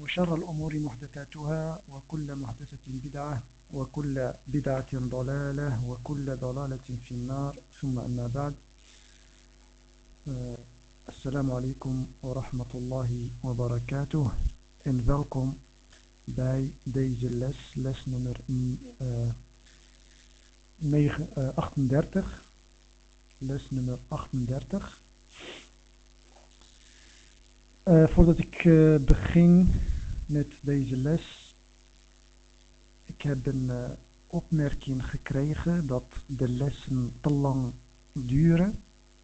وشر الأمور محدثاتها وكل محدثة بدعة وكل بدعة ضلالة وكل ضلالة في النار. ثم أما بعد آه، السلام عليكم ورحمة الله وبركاته. إن ذلكم باي ديزي لس لس نمر 38 لس نمر 38 Uh, voordat ik uh, begin met deze les, ik heb een uh, opmerking gekregen dat de lessen te lang duren.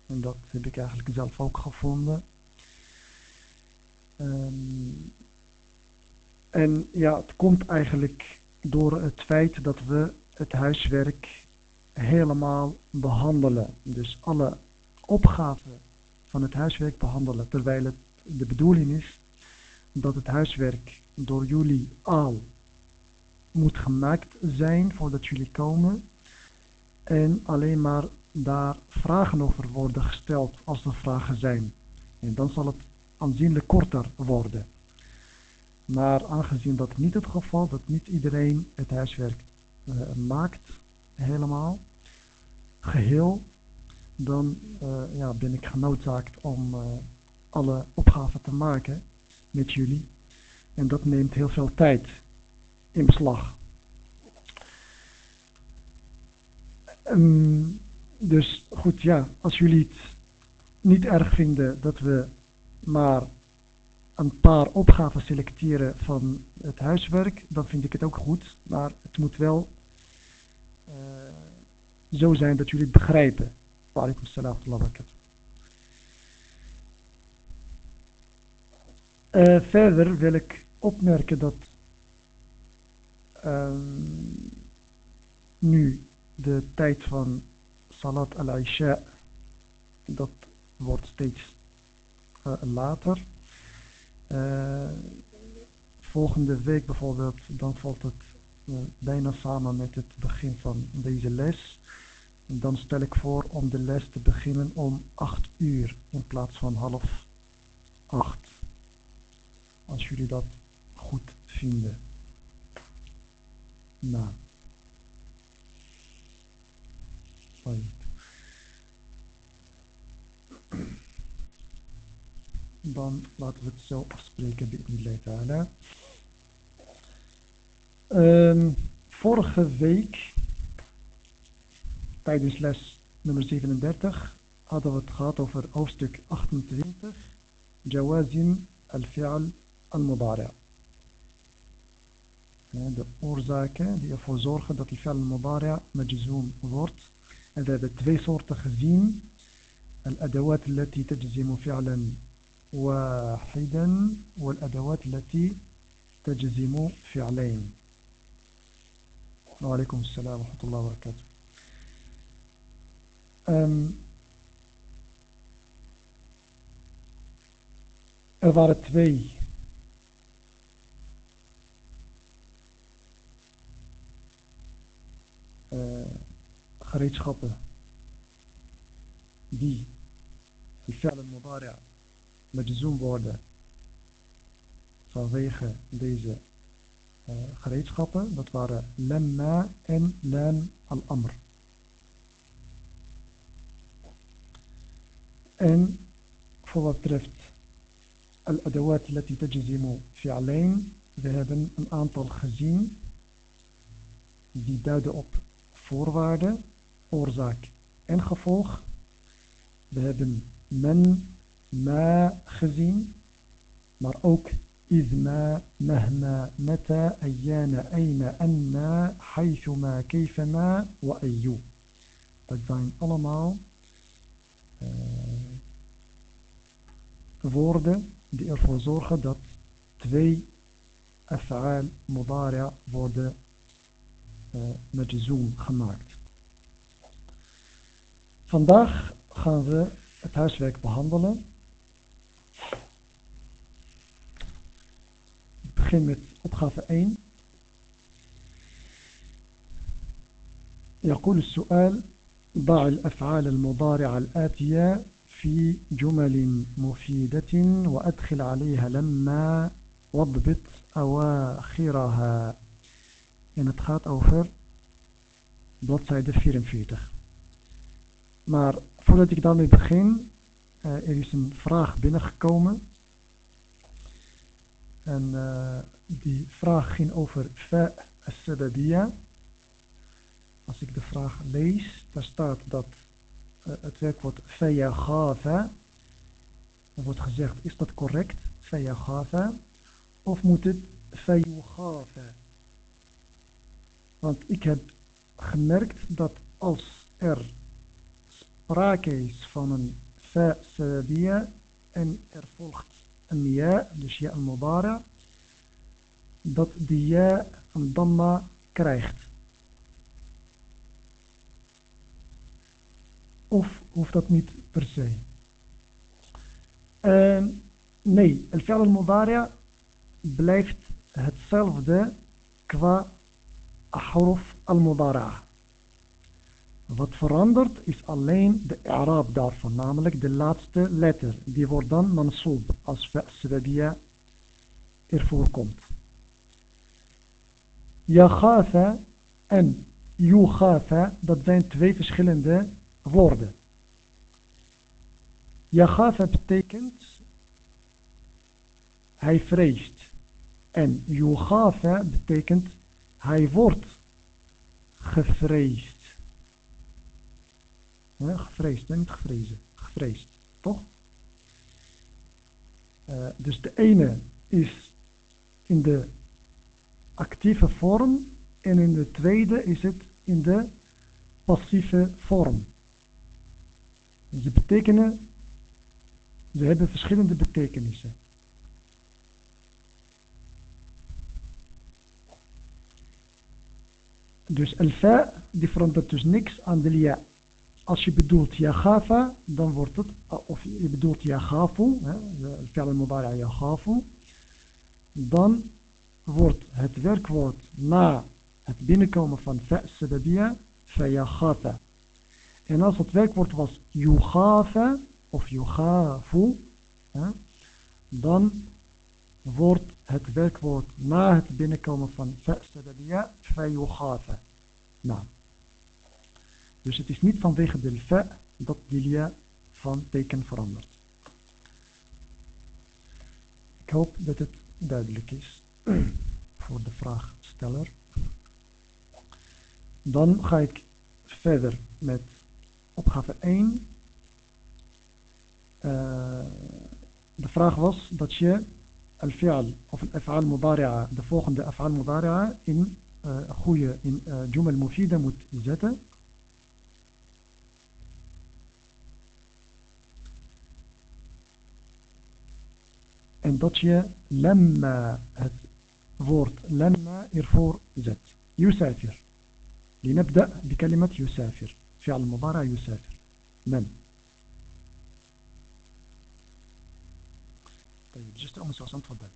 En dat heb ik eigenlijk zelf ook gevonden. Um, en ja, het komt eigenlijk door het feit dat we het huiswerk helemaal behandelen. Dus alle opgaven van het huiswerk behandelen. Terwijl het de bedoeling is dat het huiswerk door jullie al moet gemaakt zijn voordat jullie komen. En alleen maar daar vragen over worden gesteld als er vragen zijn. En dan zal het aanzienlijk korter worden. Maar aangezien dat niet het geval, dat niet iedereen het huiswerk uh, maakt, helemaal, geheel, dan uh, ja, ben ik genoodzaakt om uh, alle opgaven te maken met jullie. En dat neemt heel veel tijd in beslag. Um, dus goed, ja, als jullie het niet erg vinden dat we maar een paar opgaven selecteren van het huiswerk, dan vind ik het ook goed. Maar het moet wel uh, zo zijn dat jullie het begrijpen. Wa salam wa uh, Verder wil ik opmerken dat um, nu de tijd van Salat al-Isha, dat wordt steeds uh, later. Uh, volgende week bijvoorbeeld, dan valt het bijna samen met het begin van deze les. Dan stel ik voor om de les te beginnen om 8 uur in plaats van half 8. Als jullie dat goed vinden. Dan laten we het zo afspreken bij ta'ala. Um, vorige week, tijdens les nummer 37, hadden we het gehad over hoofdstuk 28, Jawazim al-Fi'al المضارع. هذا أورزاك هي فوزور خدت الفعل المضارع مجزوم ظورت هذا تفي صور تخزين الأدوات التي تجزم فعلا واحدا والأدوات التي تجزم فعلين. وعليكم السلام ورحمة الله وبركاته. أم er waren uh, gereedschappen die die fi'al al-mudari' majzoom worden vanwege deze uh, gereedschappen. Dat waren lemma en lam al-amr. En voor wat betreft al-adawat التي تجزم فعلين we hebben een aantal gezien die duiden op voorwaarde, oorzaak en gevolg. We hebben men, ma gezien, maar ook izma, mahma, meta, ayana, ayna, anna, haythuma, kayfama, wa ayu. Dat zijn allemaal eh, woorden die ervoor zorgen dat twee afhaal modaria worden uh, met zoom gemaakt. Vandaag gaan we het huiswerk behandelen. Ik begin met opgave 1. يقول السؤال ضع الأفعال المضارعة الآتية في جمل مفيدة وأدخل عليها لما واضبط أواخرها En het gaat over bladzijde 44. Maar voordat ik daarmee begin, uh, er is een vraag binnengekomen. En uh, die vraag ging over fa as Als ik de vraag lees, daar staat dat uh, het werkwoord fayaghafa. Er wordt gezegd, is dat correct? Fayaghafa. Of moet het fayughafa? Want ik heb gemerkt dat als er sprake is van een fa sababiyya en er volgt een ja, dus ja al-mudara, dat die ja een damma krijgt. Of hoeft dat niet per se? Uh, nee, al-fi'al al-mudari blijft hetzelfde qua ahruf al-mudara. Wat verandert is alleen de i'raab daarvan, namelijk de laatste letter. Die wordt dan mansoob als sababiyya ervoor komt. Yaghafa en yughafa, dat zijn twee verschillende woorden. Yaghafa betekent hij vreest. En yughafa betekent hij wordt gevreesd. Ja, gevreesd, niet gevrezen. Gevreesd, toch? Uh, dus de ene is in de actieve vorm en in de tweede is het in de passieve vorm. Ze betekenen, ze hebben verschillende betekenissen. Dus al-fa, die verandert dus niks aan de lia. Als je bedoelt yaghafa, dan wordt het, of je bedoelt yaghafu, al-fi'al al-mudari yaghafu, dan wordt het werkwoord na het binnenkomen van fa sababiyya fa En als het werkwoord was yughafa of yughafu, dan wordt het werkwoord na het binnenkomen van fa sababiyya fa Nou. Dus het is niet vanwege de fa dat lia van teken verandert. Ik hoop dat het duidelijk is voor de vraagsteller. Dan ga ik verder met opgave 1. Uh, de vraag was dat je al-fi'al of al-af'al mudari'a, de volgende af'al mudari'a in uh, goede in uh, jumal mufida moet zetten. En dat je lemma, het woord lemma ervoor zet. يسافر لنبدأ بكلمة يسافر فعل مضارع يسافر من طيب جست أم سوسن تفضل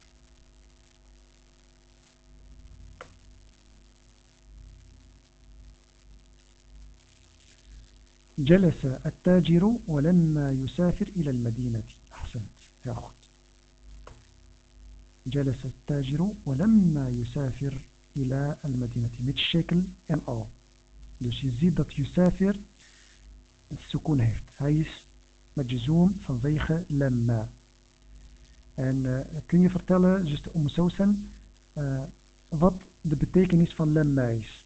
جلس التاجر ولما يسافر إلى المدينة أحسنت يا أخت جلس التاجر ولما يسافر إلى المدينة en al. Dus je ziet dat يسافر السكون. Hij is majzoom vanwege lemma. En uh, kun je vertellen, zuster Om Sousan, uh, wat de betekenis van lemma is?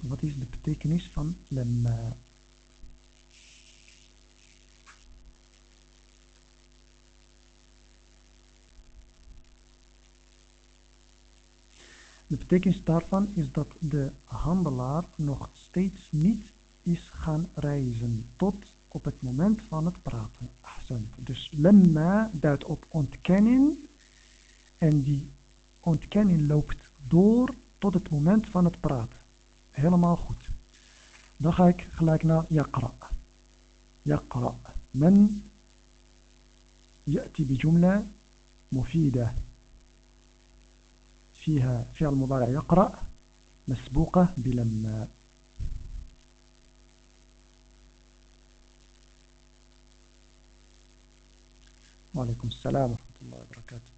Wat is de betekenis van lemma? De betekenis daarvan is dat de handelaar nog steeds niet is gaan reizen tot op het moment van het praten. Ah, dus lemma duidt op ontkenning en die ontkenning loopt door tot het moment van het praten. Helemaal goed. Dan ga ik gelijk naar yaqra. Yaqra. Men ya'ti bi jumla mufida. فيها فعل مضارع يقرأ مسبوقة بلما. وعليكم السلام ورحمة الله وبركاته.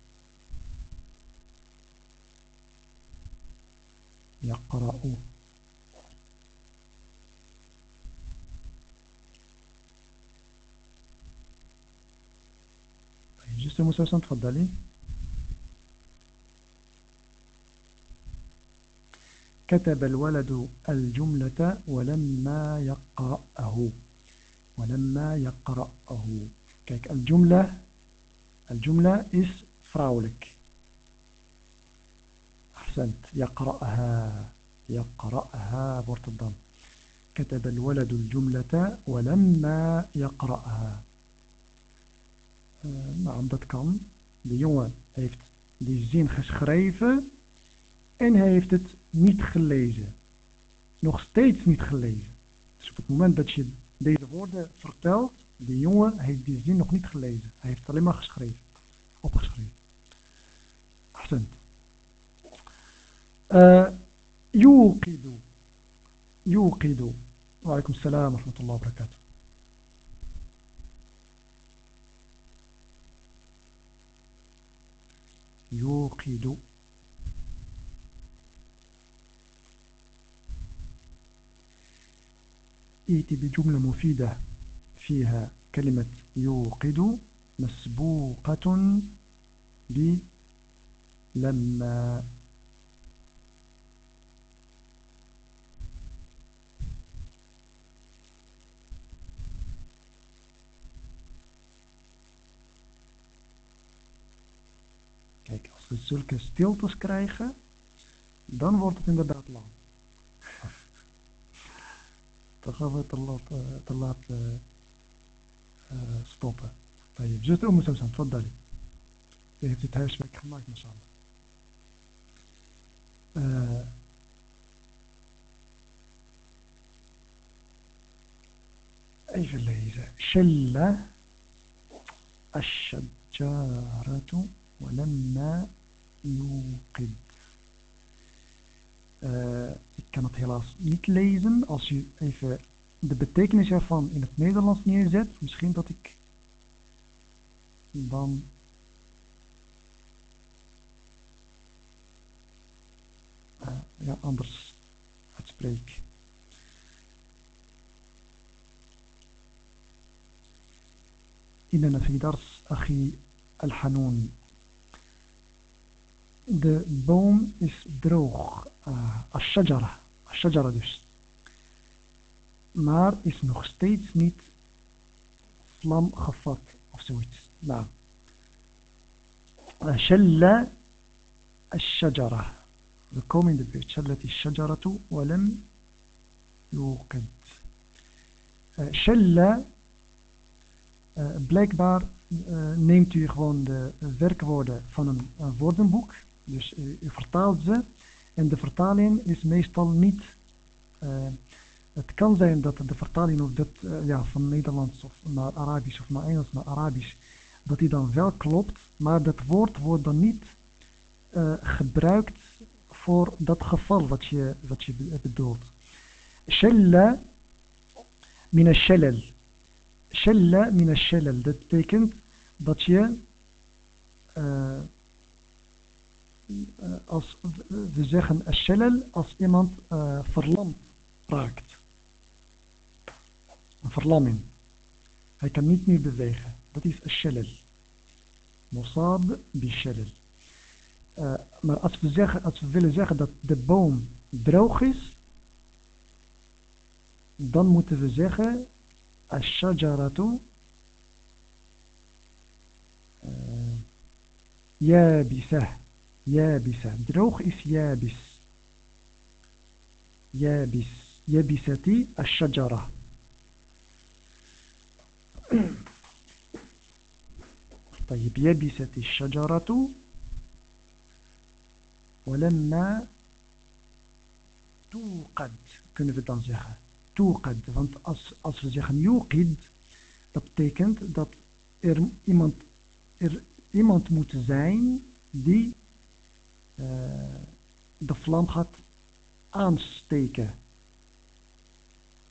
يقرأ. جست مسلسل؟ تفضلي. كتب الولد الجملة ولما يقرأه. ولما يقرأه. كيك الجملة الجملة is vrouwelijk أحسنت. يقرأها. يقرأها wordt كتب الولد الجملة ولما يقرأها. uh, nou, dat kan. De jongen heeft die zin geschreven en hij heeft het niet gelezen. Nog steeds niet gelezen. Dus op het moment dat je deze woorden vertelt, de jongen heeft die zin nog niet gelezen. Hij heeft alleen maar geschreven. Opgeschreven. Accent. يوقد يوقد وعليكم السلام ورحمة الله وبركاته يوقد ائتي بجملة مفيدة فيها كلمة يوقد مسبوقة بلما Kijk, als we zulke stiltes krijgen, dan wordt het inderdaad lang. تخافي طلعت آه، آه، طلعت ستوبة طيب جيت أم سوسن تفضلي. هي بتتهاش معك حماك ما شاء الله. آه، أي في الليلة شل الشجارة ولما يوقد. ik kan het helaas niet lezen. Als u even de betekenis ervan in het Nederlands neerzet, misschien dat ik dan uh, ja, anders uitspreek. إننا في درس أخي الحنون de boom is droog. Ah, uh, Ashajara. Ashajara dus. Maar is nog steeds niet vlam gevat of zoiets. Nou. Shalla Ashajara. We komen in de buurt. Shallat Ashajara toe. Walam yukend. Shalla. Eh, blijkbaar eh, neemt u gewoon de werkwoorden van een eh, woordenboek dus u, vertaalt ze en de vertaling is meestal niet... Uh, het kan zijn dat de vertaling of dat, uh, ja, van Nederlands of naar Arabisch of naar Engels naar Arabisch, dat die dan wel klopt, maar dat woord wordt dan niet uh, gebruikt voor dat geval wat je, wat je bedoelt. Shella min al-shalal. Shella min al-shalal. Dat betekent dat je eh, als, eh, we zeggen shellel als iemand eh, uh, verlamd raakt. Een verlamming. Hij kan niet meer bewegen. Dat is shellel. Mossad bi maar als we, zeggen, als we willen zeggen dat de boom droog is, dan moeten we zeggen ash-shajaratu yabisah. يابسة دروخ إس يابس. يابس. يابستي الشجرة. طيب يابست الشجرة. ولما توقد كنف تنزيخة توقد فانت أصف زيخة يوقد. تبتكنت دات إيمانت إر إيمانت موت دي uh, de vlam gaat aansteken.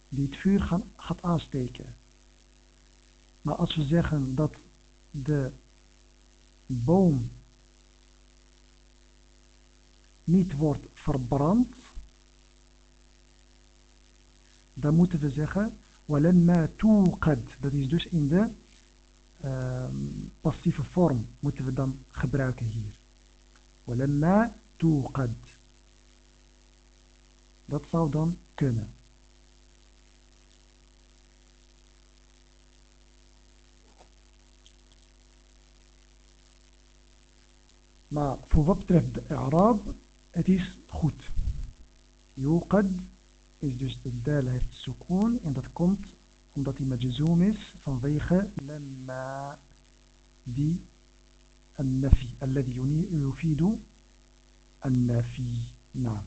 Die het vuur gaat aansteken. Maar als we zeggen dat de boom niet wordt verbrand, dan moeten we zeggen walamma tuqad. Dat is dus in de uh, passieve vorm moeten we dan gebruiken hier. Walamma tuqad. Dat zou dan kunnen. Maar voor wat betreft de Arab, het is goed. Yuqad is dus de dal heeft sukoon en dat komt omdat hij majzoom is vanwege lemma die النفي الذي يفيد النفي نعم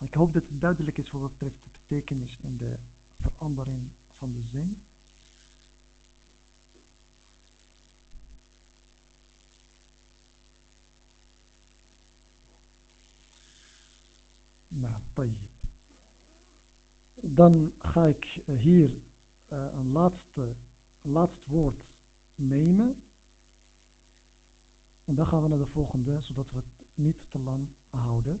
Ik hoop dat het duidelijk is voor wat betreft de betekenis en de verandering van de zin. Nou, طيب. Dan ga ik hier uh, een laatste, laatste woord nemen. En dan gaan we naar de volgende, zodat we het niet te lang houden.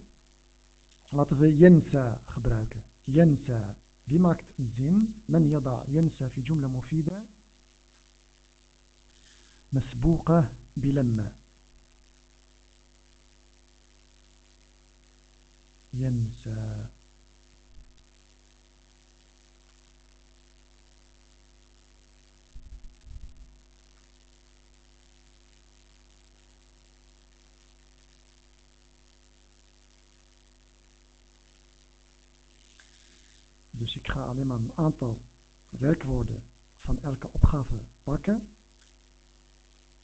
Laten we yensa gebruiken. Yensa. Wie maakt zin? Men yada yensa fi jumla mufida. مسبوقة بلما ينسى Dus ik ga alleen maar een aantal werkwoorden van elke opgave pakken.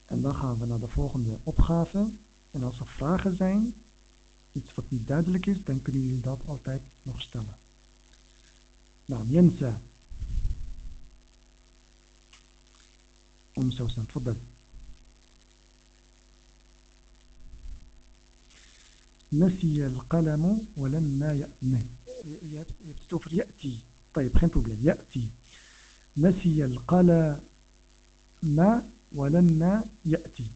En dan gaan we naar de volgende opgave. En als er vragen zijn, iets wat niet duidelijk is, dan kunnen jullie dat altijd nog stellen. Nou, Jensa. Om zo snel te نسي القلم ولما يبتوفر يأتي. طيب خلينا نقول يأتي. نسي القلم ولما يأتي.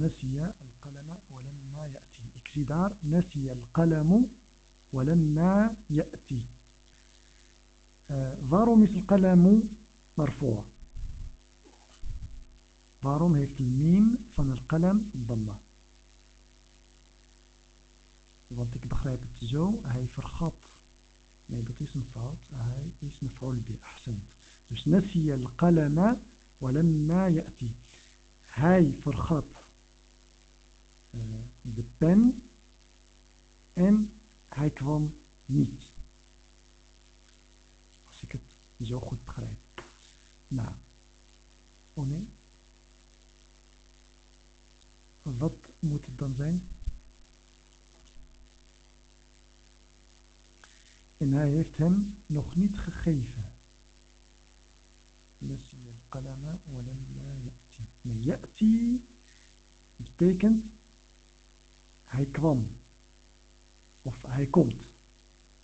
نسي القلم ولما يأتي؟ إكسيدار. نسي القلم ولما يأتي؟ waarom is القلم مرفوع. de miem van het qalam dhamma Want ik begrijp het zo, hij vergat. Nee, dat is een fout. Hij is maf'ul bi ahsant. Dus nasiya al-qalama walamma ya'ti. Hij vergat uh, de pen en hij kwam niet. Als ik het zo goed begrijp. Nou. Oh nee. Wat moet het dan zijn? En hij heeft hem nog niet gegeven. Ya'ti betekent hij kwam. Of hij komt.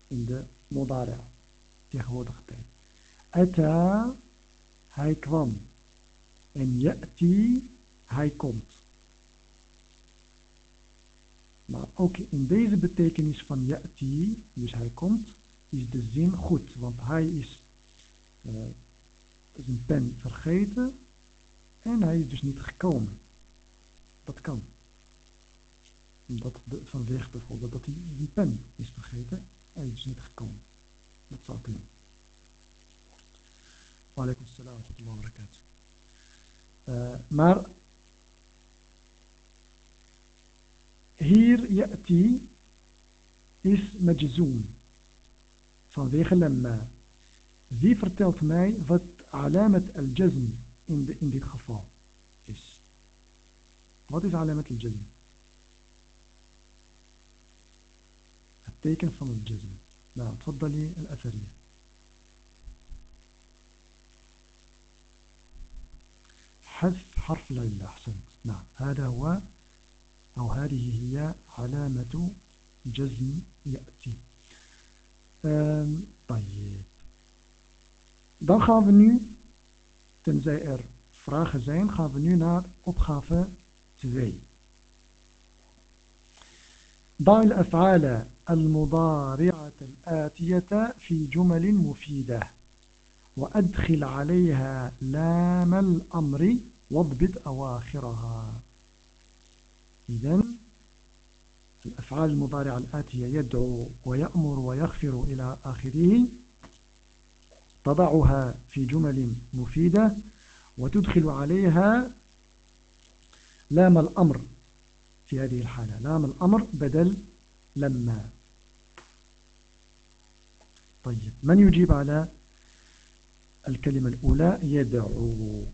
In de modara. Tegenwoordige tijd. Ata, hij kwam. En ya'ti, hij komt. Maar ook in deze betekenis van ya'ti, dus hij komt, is de zin goed, want hij is uh, zijn pen vergeten en hij is dus niet gekomen. Dat kan. Omdat de, vanwege bijvoorbeeld dat hij zijn pen is vergeten, hij is niet gekomen. Dat zou kunnen. Walaikum salam wa. Uh, maar hier ya'ti is majzoom. Vanwege lemma. Wie vertelt mij wat alamet al-jazm in, in dit geval is? Wat is alamet al-jazm? Het teken van al-jazm. Nou, تفضلي الأثرية. حذف حرف العلة أحسنت نعم هذا هو أو هذه هي علامة جزم يأتي طيب dan gaan we nu tenzij er vragen zijn gaan we nu naar opgave 2 ضع الأفعال المضارعة الآتية في جمل مفيدة وأدخل عليها لام الأمر واضبط أواخرها إذن الأفعال المضارعة الآتية يدعو ويأمر ويغفر إلى آخره تضعها في جمل مفيدة وتدخل عليها لام الأمر في هذه الحالة. لام الأمر بدل لما. طيب من يجيب على الكلمة الأولى؟ يدعو.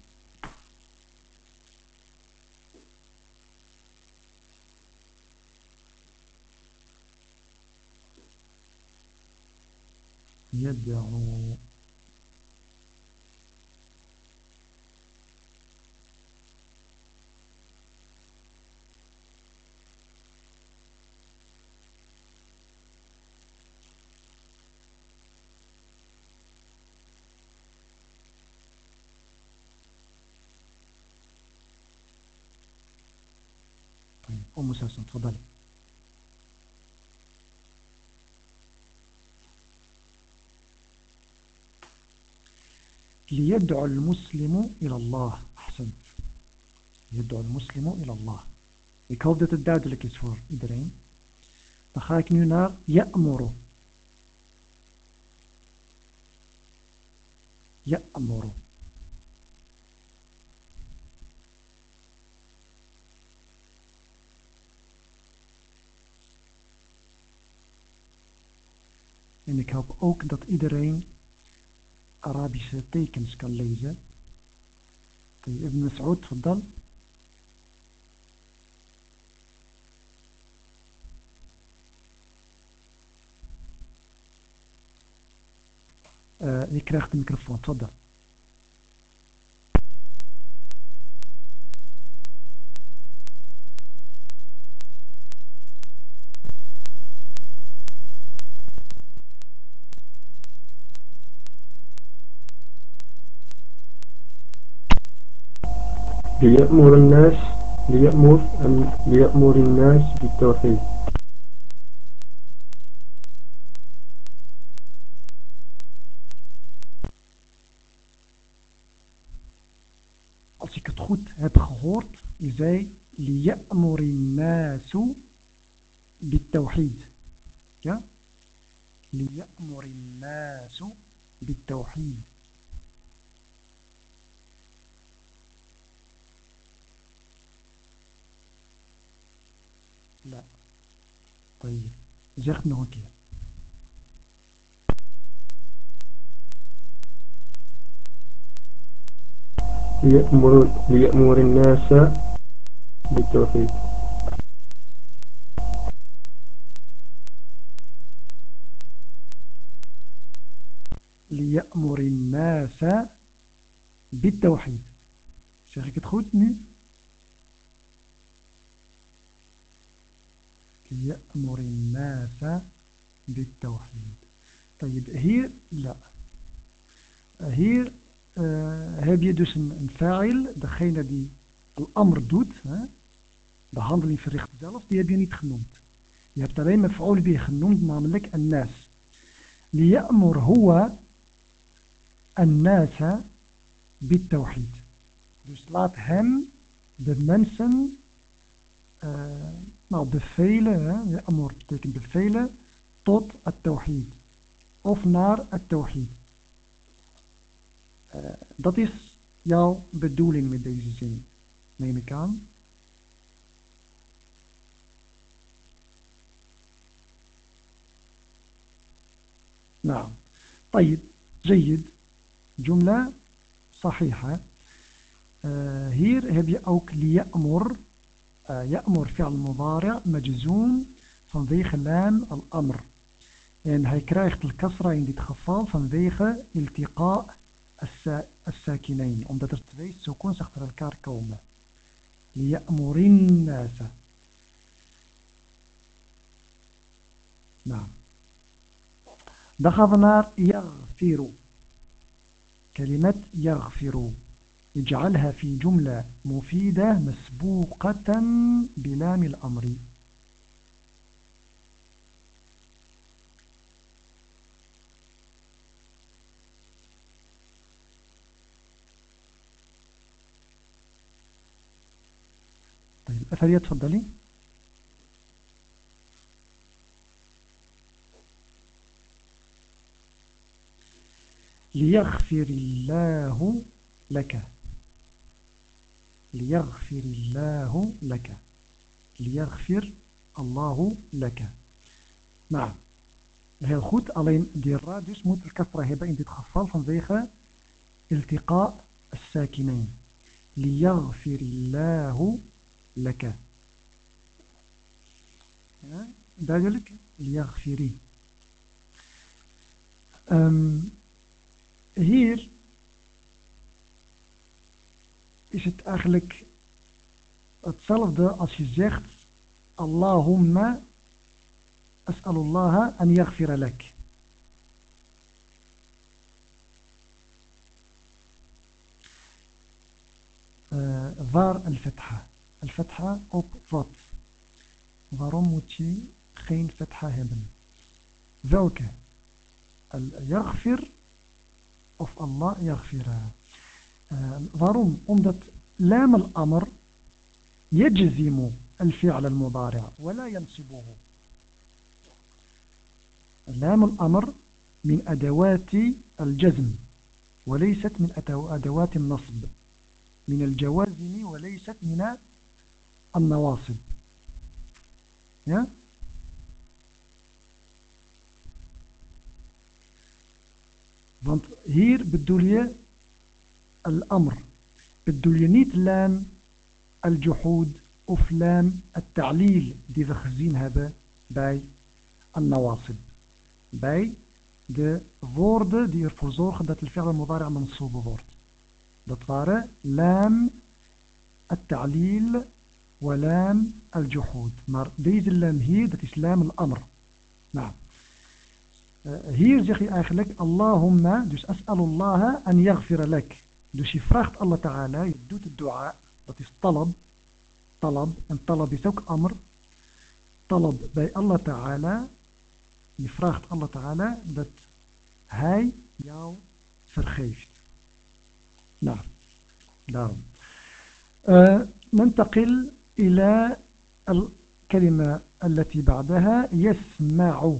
يدعو أم سلسل تفضلي ليدعو المسلم إلى الله أحسنت يدعو المسلم إلى الله Ik hoop dat het duidelijk is voor iedereen. Dan ga ik nu naar Ya'muru. Ya'muru. En ik hoop ook dat iedereen Arabische tekens kan lezen. طيب ابن مسعود تفضل آه نكرخت الميكروفون تفضل ليأمر الناس ليأمر أم ليأمر الناس بالتوحيد. Als ik het goed heb gehoord, zei ليأمر الناس بالتوحيد ja? ليأمر الناس بالتوحيد لا. طيب zeg nog een keer ليأمر, ليأمر الناس بالتوحيد. ليأمر الناس بالتوحيد. zeg ik het goed nu يأمر الناس بالتوحيد طيب hier لا uh, al-amr doet, hè, de handeling verricht zelf, die heb je niet genoemd. Je hebt alleen met fa'ul bi genoemd, namelijk een nas. ليأمر هو الناس بالتوحيد. Laat hem de mensen uh, nou, bevelen, hè, amor betekent bevelen, tot het tawhid. Of naar het tawhid. Uh, dat is jouw bedoeling met deze zin, neem ik aan. نعم طيب جيد جملة صحيحة uh, hier heb je ook liya'mur يأمر فعل مضارع مجزوم فنضيخ لام الأمر. يعني هاي كرايخ الكسرة عندي تخفال فنضيخ التقاء الساكنين. عمدة ترتبيس سكون سختر الكار كومة. ليأمر الناس. نعم. دخل دخلنا يغفر. كلمة يغفروا اجعلها في جملة مفيدة مسبوقة بلام الأمر. طيب أثرية تفضلي. ليغفر الله لك. ليغفر الله لك ليغفر الله لك نعم heel goed alleen die ra dus moet de kasra hebben in dit geval vanwege iltiqa الساكنين ليغفر الله لك ja, duidelijk ليغفري um, hier is het eigenlijk hetzelfde als je zegt Allahumma as'alullah an yaghfira lak. Uh, waar al-fatha? Al-fatha op wat? Waarom moet je geen fatha hebben? Welke? Al-yaghfir of Allah yaghfira. Waarom? Omdat lam al-amr يجزم الفعل المضارع ولا ينصبه لام الأمر من أدوات الجزم وليست من أدوات النصب من الجوازم وليست من النواصب ja? Want hier bedoel الأمر. بدو ينيت لام الجحود أفلام التعليل دي ذخزين هبا باي النواصب. باي دي فورد دي ارفوزورغ دات الفعل المضارع منصوب فورد دات فارة لام التعليل ولام الجحود. مار ديز اللام هي دات لام الأمر. نعم. آه، هي زي أخي أخي لك. اللهم دوس أسأل الله أن يغفر لك. Dus je vraagt Allah Ta'ala, je doet het dua, dat is talab. Talab, en talab is ook amr. Talab bij Allah Ta'ala, je vraagt Allah Ta'ala dat hij jou vergeeft. Nou, daarom. Uh, ننتقل إلى الكلمة التي بعدها يسمع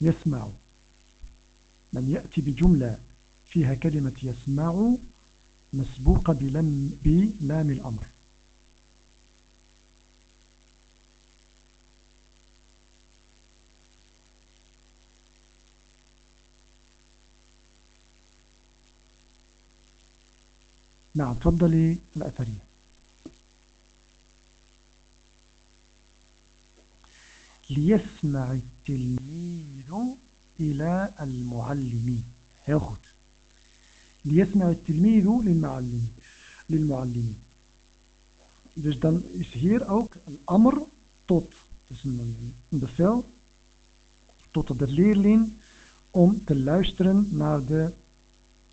يسمع من يأتي بجملة فيها كلمة يسمع مسبوقة بلم بلام الأمر. نعم تفضلي الأثرية. ليسمع التلميذ إلى المعلم heel goed ليسمع التلميذ للمعلم للمعلم dus dan is hier ook een amr tot dus een, een bevel tot de leerling om te luisteren naar de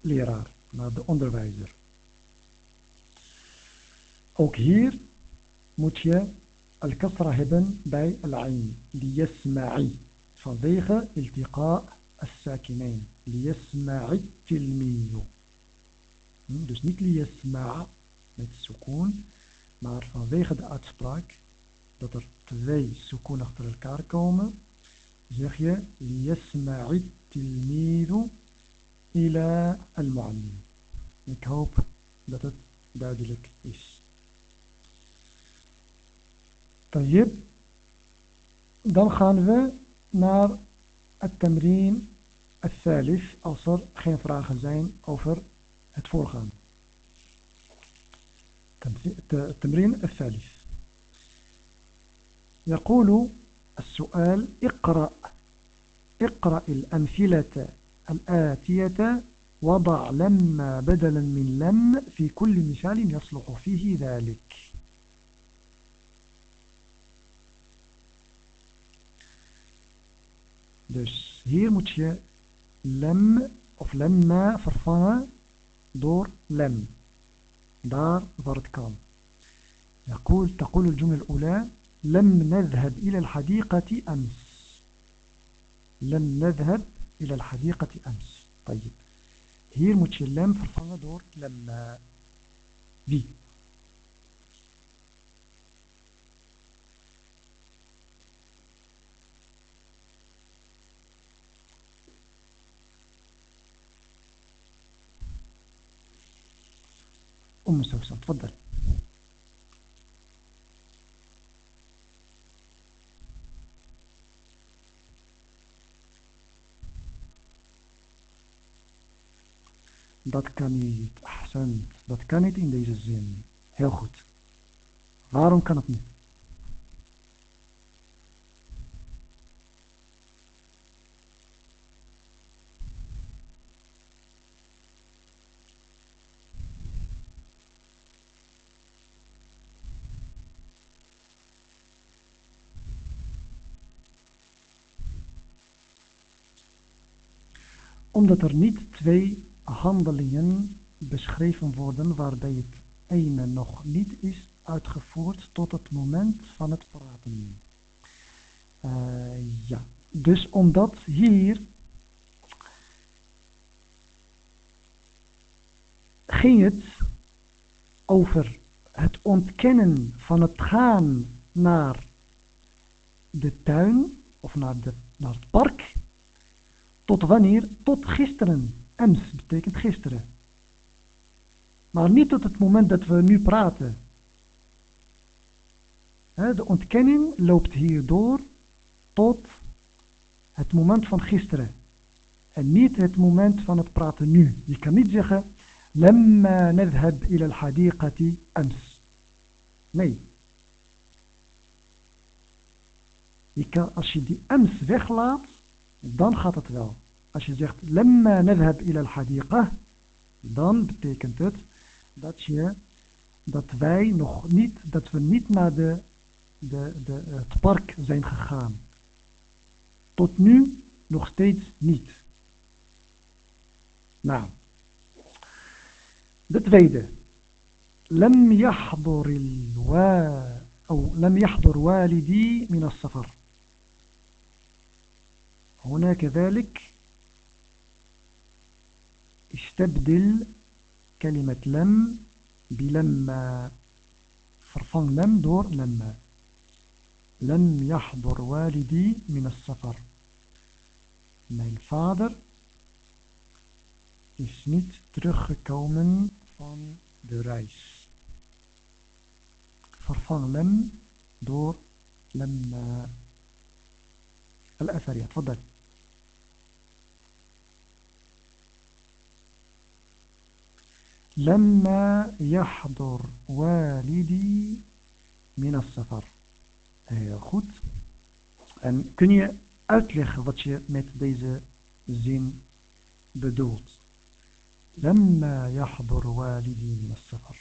leraar naar de onderwijzer ook hier moet je al-kasra hebben bij al-ain. Liyasma'i. Vanwege iltiqa as-sakinain. Liyasma'i tilmiyu. Dus niet liyasma'a met sukoon. Maar vanwege de uitspraak dat er twee sukoon achter elkaar komen. Zeg je liyasma'i tilmiyu ila al-mu'allim. Ik hoop dat het duidelijk is. طيب dan gaan we naar het الثالث als er geen vragen zijn over het voorgaan. التمرين الثالث يقول السؤال اقرأ اقرأ الأمثلة الآتية وضع لما بدلا من لم في كل مثال يصلح فيه ذلك Dus hier moet je lem of lemma vervangen door lem. daar waar het kan. يقول تقول الجملة الأولى لم نذهب إلى الحديقة أمس لم نذهب إلى الحديقة أمس طيب hier moet je lem vervangen door لما wie أم سوسن تفضل Dat kan niet. Ahsan. Dat kan niet in deze zin. Heel goed. Waarom kan het niet? Omdat er niet twee handelingen beschreven worden waarbij het ene nog niet is uitgevoerd tot het moment van het praten. Uh, ja, dus omdat hier ging het over het ontkennen van het gaan naar de tuin of naar, de, naar het park tot wanneer? Tot gisteren. Ems betekent gisteren. Maar niet tot het moment dat we nu praten. De ontkenning loopt hierdoor tot het moment van gisteren. En niet het moment van het praten nu. Je kan niet zeggen, lemma nadhab ila al-hadiqati ems. Nee. Je kan, als je die ems weglaat, dan gaat het wel. Als je zegt lemma nadhab ila al-hadiqa, dan betekent het dat je dat wij nog niet, dat we niet naar de, de, de, het park zijn gegaan. Tot nu nog steeds niet. Nou, de tweede. لم يحضر الوا أو لم يحضر والدي من السفر هنا كذلك استبدل كلمة لم بلما فرفان لم دور لما لم يحضر والدي من السفر Mijn vader is niet teruggekomen van de reis. Vervang lem door lemma. الأثرية تفضل لما يحضر والدي من السفر. خد أن كني أتلخ وطي مت ديز زين بدوت. لما يحضر والدي من السفر.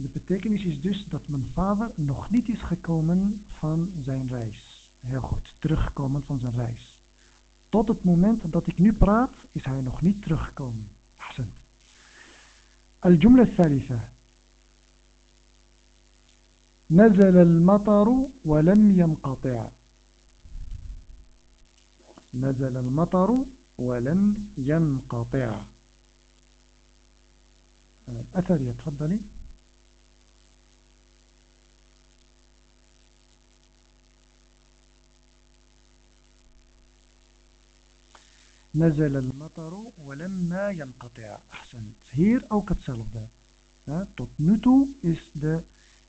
De betekenis is dus dat mijn vader nog niet is gekomen van zijn reis. Heel goed, teruggekomen van zijn reis. Tot het moment dat ik nu praat, is hij nog niet teruggekomen. الجملة الثالثة نزل المطر ولم ينقطع نزل المطر ولم ينقطع أثر يتفضلي نزل المطر ولما ينقطع. أحسن. هير أو كتسلغدا tot nu toe is de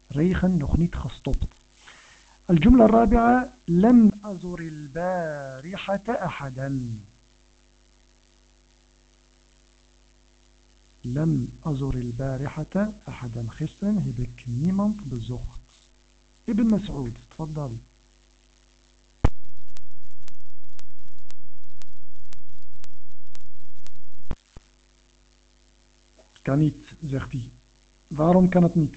regen nog niet الجملة الرابعة لم أزر البارحة أحدا. لم أزر البارحة أحدا. خسن هبك نيمان بزغط ابن مسعود تفضل. Kan niet, zegt hij. Waarom kan het niet?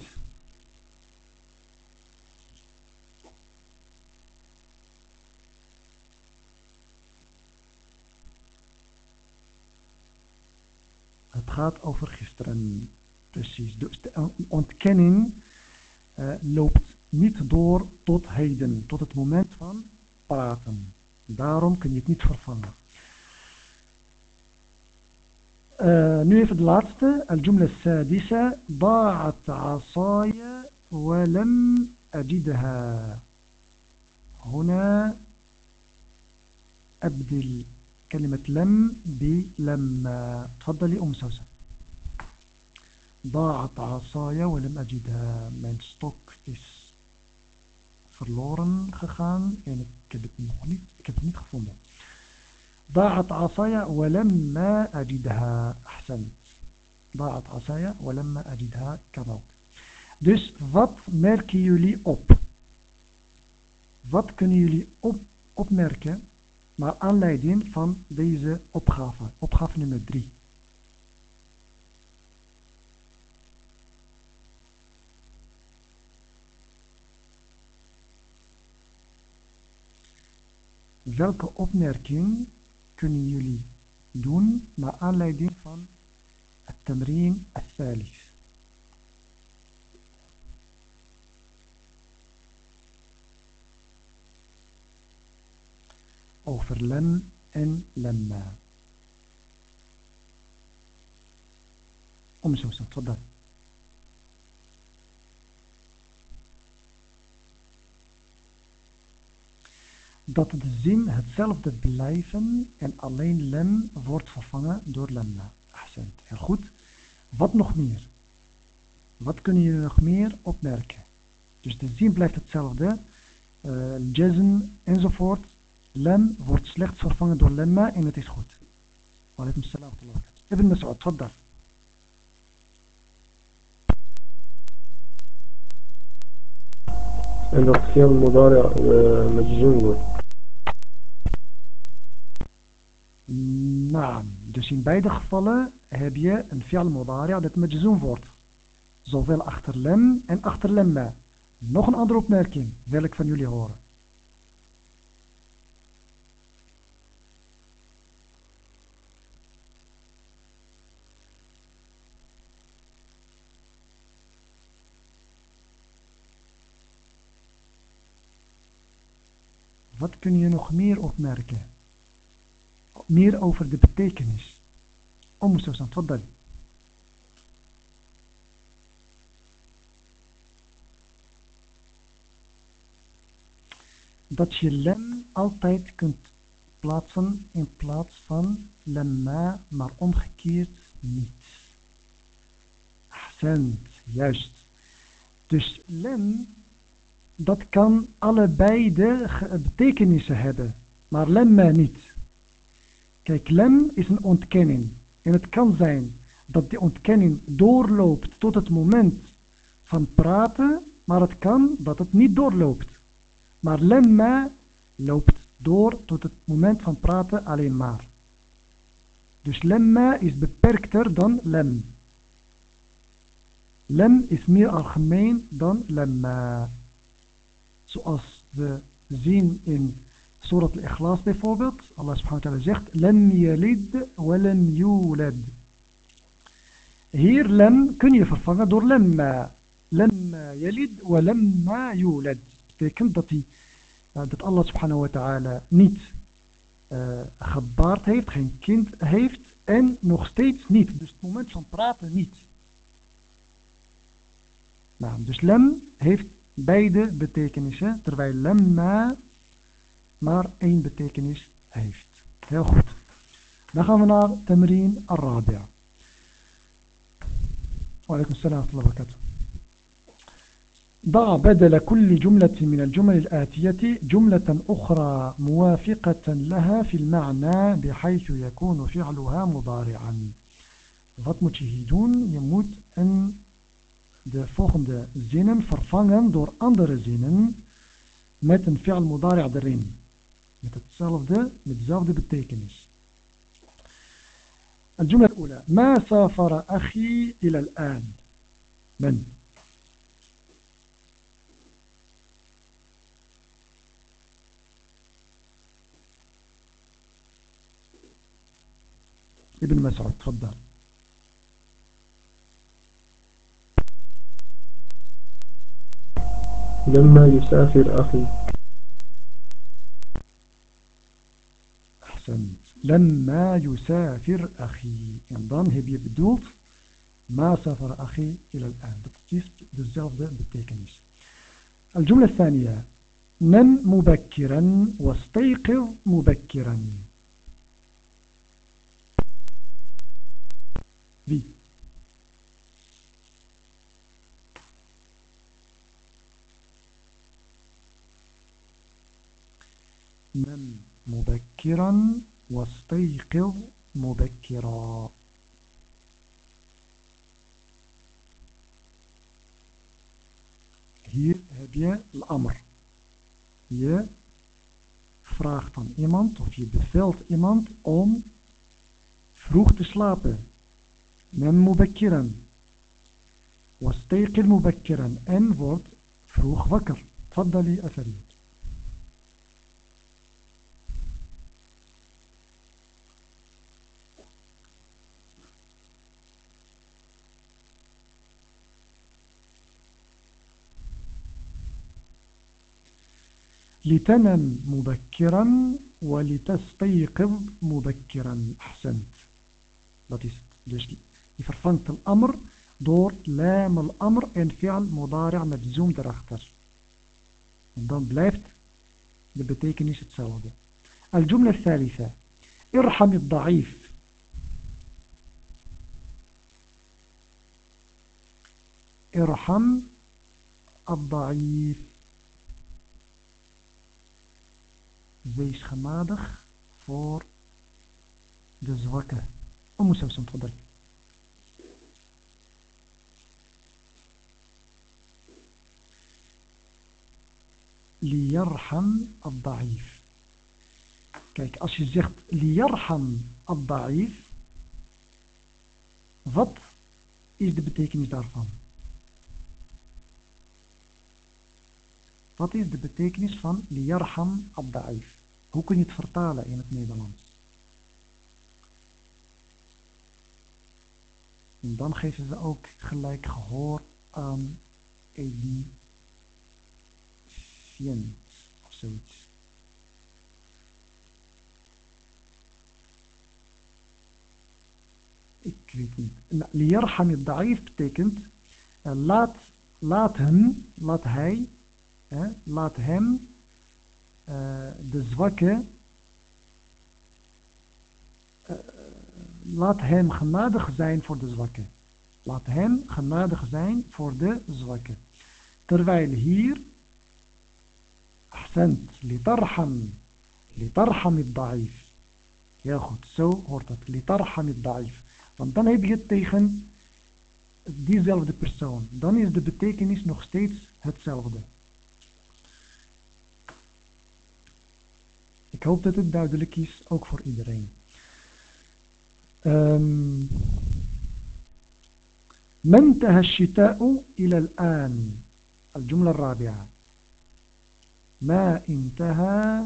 Het gaat over gisteren. Precies. Dus de ontkenning uh, loopt niet door tot heden, tot het moment van praten. Daarom kun je het niet vervangen. آه نويف اللاatste الجملة السادسة ضاعت عصاي ولم أجدها. هنا أبدل كلمة لم بلما تفضلي أم سوسة. ضاعت عصاي ولم أجدها. Ik heb het nog niet, ik heb het niet gevonden. ضاعت عصايا ولما أجدها أحسنت ضاعت عصايا ولما أجدها كذا Dus wat merken jullie op? Wat kunnen jullie op, opmerken naar aanleiding van deze opgave? Opgave nummer 3. Welke opmerking kunnen jullie doen naar aanleiding van het tamreen al-thalith. Over lem en lemma. Zo te تفضل dat de zin hetzelfde blijven en alleen lem wordt vervangen door lemna. Accent. Heel goed. Wat nog meer? Wat kunnen jullie nog meer opmerken? Dus de zin blijft hetzelfde. Uh, jazm enzovoort. Lem wordt slechts vervangen door lemma en het is goed. Walaikum salam. Ibn Mas'ud, tfaddal. En dat veel mudari majzoom wordt. Naam. Dus in beide gevallen heb je een fi'al mudari' dat met zoom wordt. Zowel achter lem en achter lemma. Nog een andere opmerking wil ik van jullie horen. Wat kun je nog meer opmerken? Meer over de betekenis. Om Susan, dan. Dat je lem altijd kunt plaatsen in plaats van lemma, maar omgekeerd niet. Accent, juist. Dus lem, dat kan allebei de betekenissen hebben, maar lemma niet. Kijk, lem is een ontkenning. En het kan zijn dat die ontkenning doorloopt tot het moment van praten, maar het kan dat het niet doorloopt. Maar lemma loopt door tot het moment van praten alleen maar. Dus lemma is beperkter dan lem. Lem is meer algemeen dan lemma. Zoals we zien in Surat al-Ikhlas bijvoorbeeld. Allah subhanahu zegt, Lam yalid wa lam yulad. hier lem kun je vervangen door lemma. Lemma yalid wa lemma yulad. betekent dat, hij, dat Allah subhanahu wa ta'ala niet uh, gebaard heeft, geen kind heeft en nog steeds niet. Dus het moment van praten niet. Nou, dus lem heeft beide betekenissen, terwijl lemma maar één betekenis heeft. Heel goed. Dan gaan we naar Tamrin Arabia. وعليكم السلام ورحمة الله وبركاته ضع بدل كل جملة من الجمل الآتية جملة أخرى موافقة لها في المعنى بحيث يكون فعلها مضارعا Wat moet je hier doen? Je moet een, de volgende zinnen vervangen door andere zinnen met een fi'al mudari' erin. Met hetzelfde, met dezelfde betekenis. الجملة الأولى ما سافر أخي إلى الآن من ابن مسعود تفضل لما يسافر أخي. أحسنت لما يسافر أخي. en dan heb je bedoeld ما سافر أخي إلى الآن. Dat is dezelfde betekenis الجملة الثانية نم مبكرا واستيقظ مبكرا. Wie? نم مبكرا واستيقظ مبكرا Hier heb je l'amr. Je vraagt aan iemand of je bevelt iemand om vroeg te slapen. نم مبكرا واستيقظ مبكرا en word vroeg wakker تفضلي أفريد لتنم مبكرا ولتستيقظ مبكرا. أحسنت. لفرفنت الأمر. دور لام الأمر. ان فعل مضارع مجزوم درختر دون بليفت لبتيكنيش تسوض الجملة الثالثة. ارحم الضعيف. ارحم الضعيف. wees gemadig voor de zwakke. Om Samsam, تفضل. liyarham ad-da'if. Kijk, als je zegt liyarham ad-da'if, wat is de betekenis daarvan? Wat is de betekenis van liyarham ad-da'if? Hoe kun je het vertalen in het Nederlands? Dan geven ze ook gelijk gehoor aan Sufyan of zoiets. Ik weet niet. Liyarham al-da'if betekent uh, laat, laat hem, laat hij, uh, laat hem eh, de zwakke, eh, laat hem genadig zijn voor de zwakke. Laat hem genadig zijn voor de zwakke. Terwijl hier, ahsant, litarham, litarham da'if. Heel goed, zo hoort dat, litarham da'if. Want dan heb je het tegen diezelfde persoon. Dan is de betekenis nog steeds hetzelfde. ik hoop dat het duidelijk is ook voor iedereen um, ما انتهى الشتاء إلى الآن الجملة الرابعة ما انتهى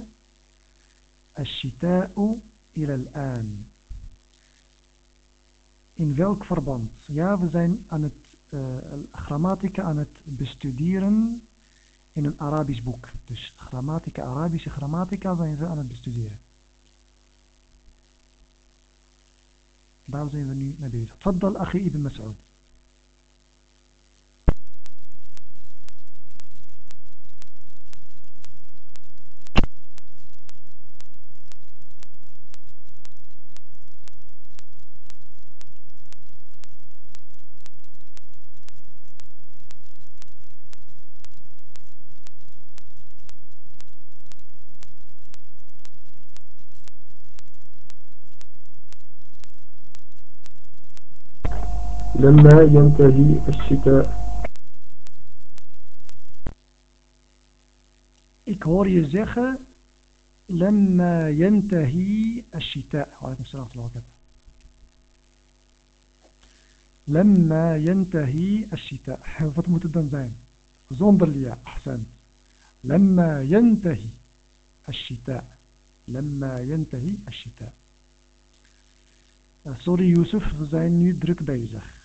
الشتاء إلى الآن in welk verband? Ja, we zijn aan het uh, grammatica aan het bestuderen in een Arabisch boek. Dus grammatica, Arabische grammatica zijn we aan het bestuderen. Daar zijn we nu mee bezig. Faddal, Achi ibn Mas'ud. لما ينتهي الشتاء. Ik hoor لما ينتهي الشتاء. وعليكم السلام ورحمة الله وبركاته. لما ينتهي الشتاء. Wat moet het dan zijn? أحسن لما ينتهي الشتاء. لما ينتهي الشتاء. We zijn nu druk bezig.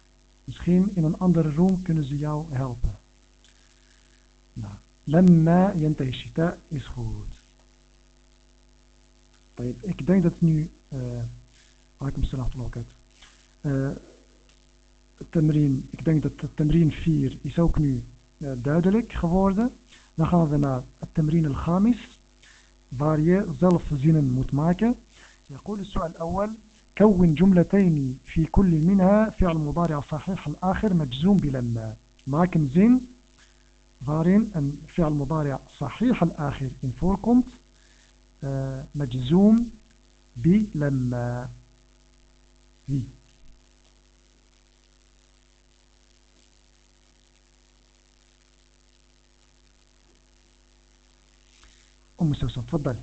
Misschien in een andere room kunnen ze jou helpen. Nou, lemma yantahi shita is goed. Ik denk dat nu, uh, alaikum salam uh, temrin, ik denk dat temrin 4 is ook nu uh, duidelijk geworden. Dan gaan we naar het temrin al-Ghamis, waar je zelf zinnen moet maken. يقول السؤال الأول كون جملتين في كل منها فعل مضارع صحيح الآخر مجزوم بلما een zin waarin een fi'al mudari' صحيح الآخر in voorkomt uh, مجزوم بلما wie أم سوسن تفضل.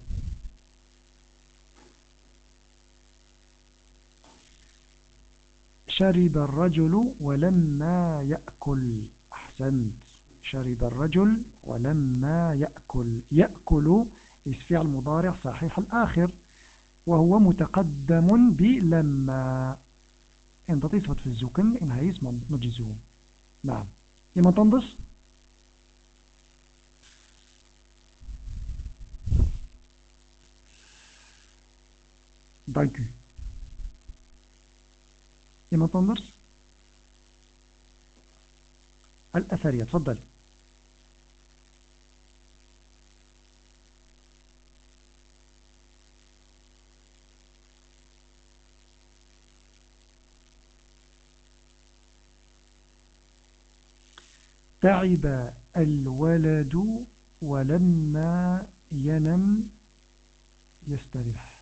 شرب الرجل ولما يأكل. أحسنت. شرب الرجل ولما يأكل. يأكل فعل مضارع صحيح الآخر. وهو متقدم بلما. En dat is wat we zoeken en hij is majzoom naam iemand dank u iemand anders الأثرية تفضل. تعب الولد ولما ينم يستريح.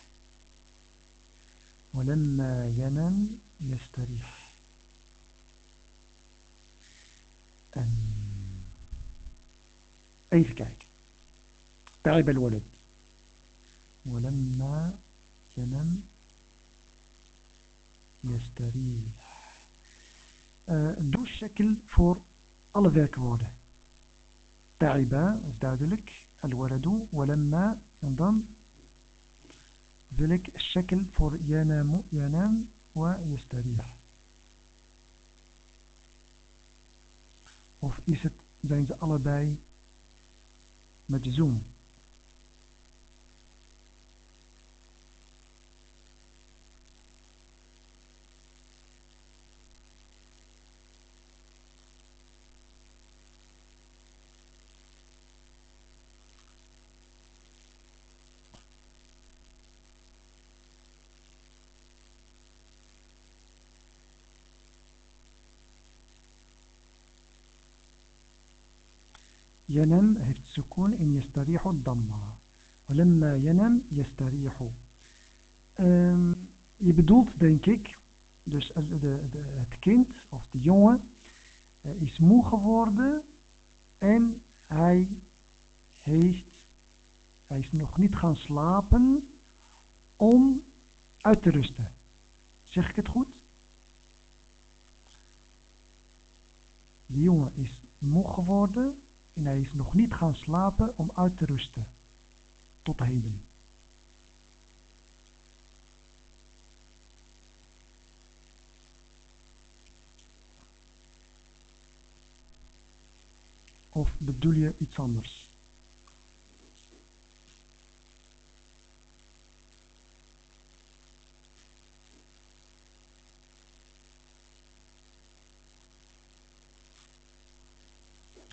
ولما ينم يستريح. أي الكعك تعب الولد. ولما ينم يستريح. أه، دو الشكل فور all ذاك word تعب ازداد لك الولد ولما انضم ik shekel voor ينام ينام ويستريح Of is het, zijn ze allebei met Yenem heeft sukun en yastarihu damma. Walemma Janem Jestariego. Je bedoelt, denk ik, dus de, de, het kind of de jongen eh, is moe geworden en hij, heeft, hij is nog niet gaan slapen om uit te rusten. Zeg ik het goed? De jongen is moe geworden en hij is nog niet gaan slapen om uit te rusten, tot heden. Of bedoel je iets anders?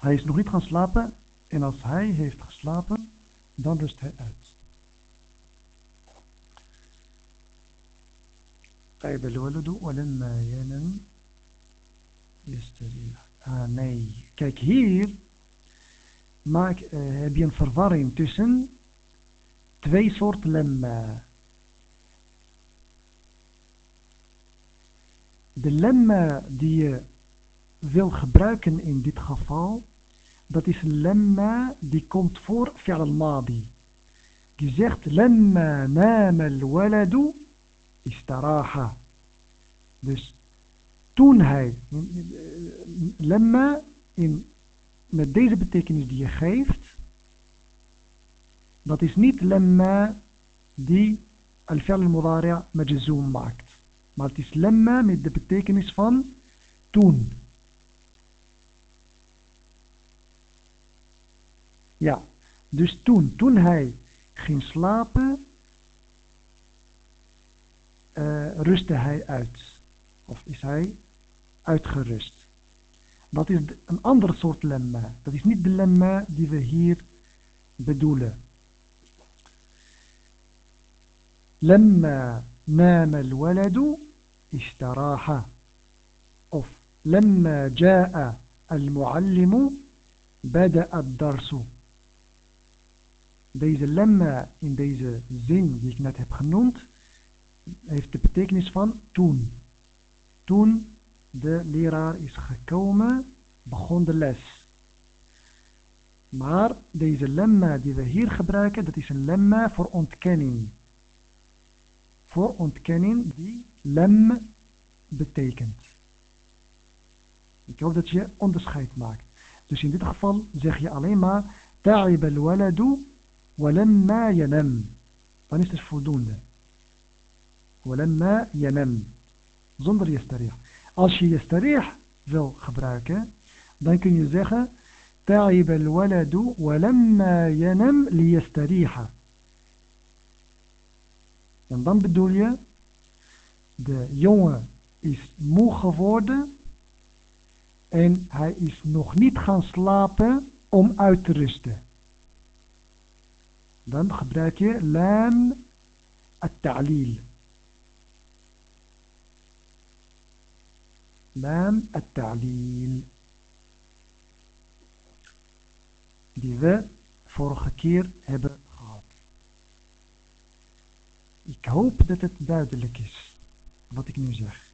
Hij is nog niet gaan slapen en als hij heeft geslapen, dan rust hij uit. طيب الولد ولما ينم يستريح Ah nee, kijk hier maak, uh, heb je een verwarring tussen twee soorten lemma. De lemma die je wil gebruiken in dit geval, dat is lemma die komt voor fi'al al-madi. Die zegt lemma nama al-waladu istaraha. Dus toen hij, lemma in, met deze betekenis die je geeft, dat is niet lemma die al-fi'al al-mudari' majzoom maakt. Maar het is lemma met de betekenis van toen. Ja, dus toen, toen hij ging slapen, eh, rustte hij uit. Of is hij uitgerust. Dat is een ander soort lemma. Dat is niet de lemma die we hier bedoelen. Lemma naam al-waladu istaraha. Of lemma jaa al-muallimu bada ad-darsu. Deze lemma in deze zin die ik net heb genoemd, heeft de betekenis van toen. Toen de leraar is gekomen, begon de les. Maar deze lemma die we hier gebruiken, dat is een lemma voor ontkenning. Voor ontkenning die lem betekent. Ik hoop dat je onderscheid maakt. Dus in dit geval zeg je alleen maar ta'ib al-waladu walamma yanam. Dan is het voldoende. Walamma yanam. Zonder yastarih. Als je yastarih wil gebruiken, dan kun je zeggen تعب الولد ولما ينم ليستريح. En dan bedoel je, de jongen is moe geworden en hij is nog niet gaan slapen om uit te rusten. Dan gebruik je lam at-ta'lil. Lam at-ta'lil. Die we vorige keer hebben gehad. Ik hoop dat het duidelijk is wat ik nu zeg.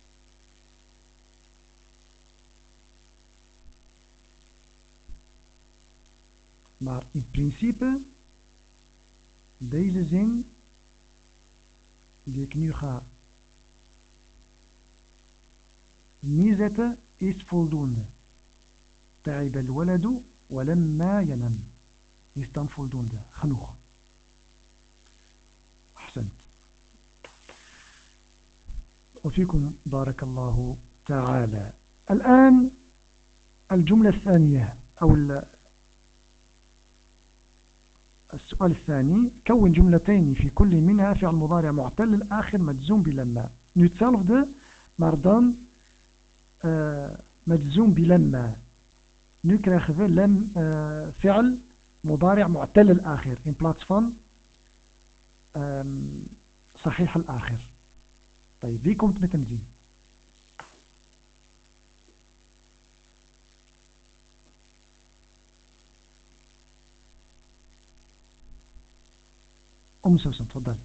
Maar in principe, deze zin die ik nu ga neerzetten, is voldoende. تعب الولد ولما ينم is dan voldoende, genoeg. أحسنت وفيكم بارك الله تعالى الآن الجملة الثانية أو السؤال الثاني كون جملتين في كل منها فعل مضارع معتل الآخر مجزوم بلما nu maar dan uh, مجزوم بلما nu krijgen lem uh, فعل مضارع معتل الآخر. in plaats van صحيح الآخر. طيب wie komt أم سوسن تفضل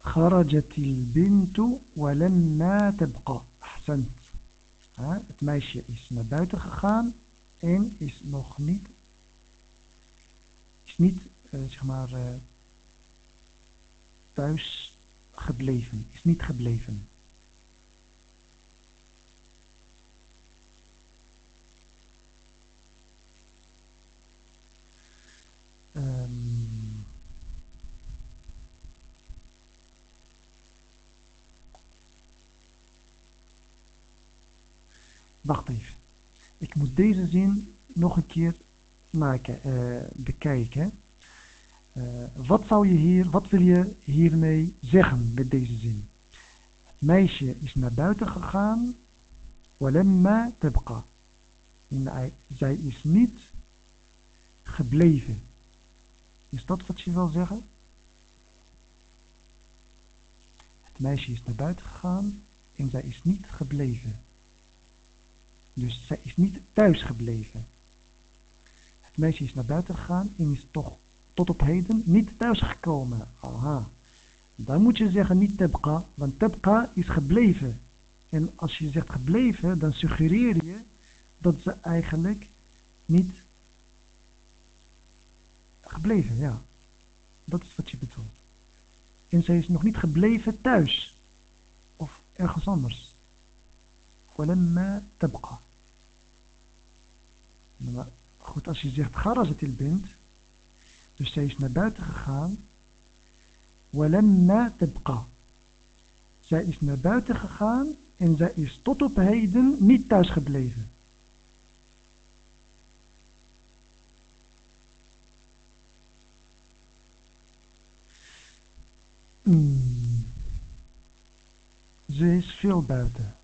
خرجت البنت ولما تبقى أحسنت ha, het meisje is naar buiten gegaan en is nog niet is niet uh, zeg maar uh, thuis gebleven is niet gebleven Ehm, wacht even. Ik moet deze zin nog een keer maken, eh, bekijken. Eh, wat zou je hier, wat wil je hiermee zeggen met deze zin? Meisje is naar buiten gegaan. Walemma tebqa. Zij is niet gebleven. Is dat wat je wil zeggen? Het meisje is naar buiten gegaan en zij is niet gebleven. Dus zij is niet thuis gebleven. Het meisje is naar buiten gegaan en is toch tot op heden niet thuis gekomen. Aha. Dan moet je zeggen niet tebqa, want tebqa is gebleven. En als je zegt gebleven, dan suggereer je dat ze eigenlijk niet gebleven, ja. Dat is wat je bedoelt. En zij is nog niet gebleven thuis. Of ergens anders. ولما تبقى. Maar goed, als je zegt het bent, dus zij is naar buiten gegaan. ولما تبقى. Zij is naar buiten gegaan en zij is tot op heden niet thuis gebleven. Hmm. Ze is veel buiten.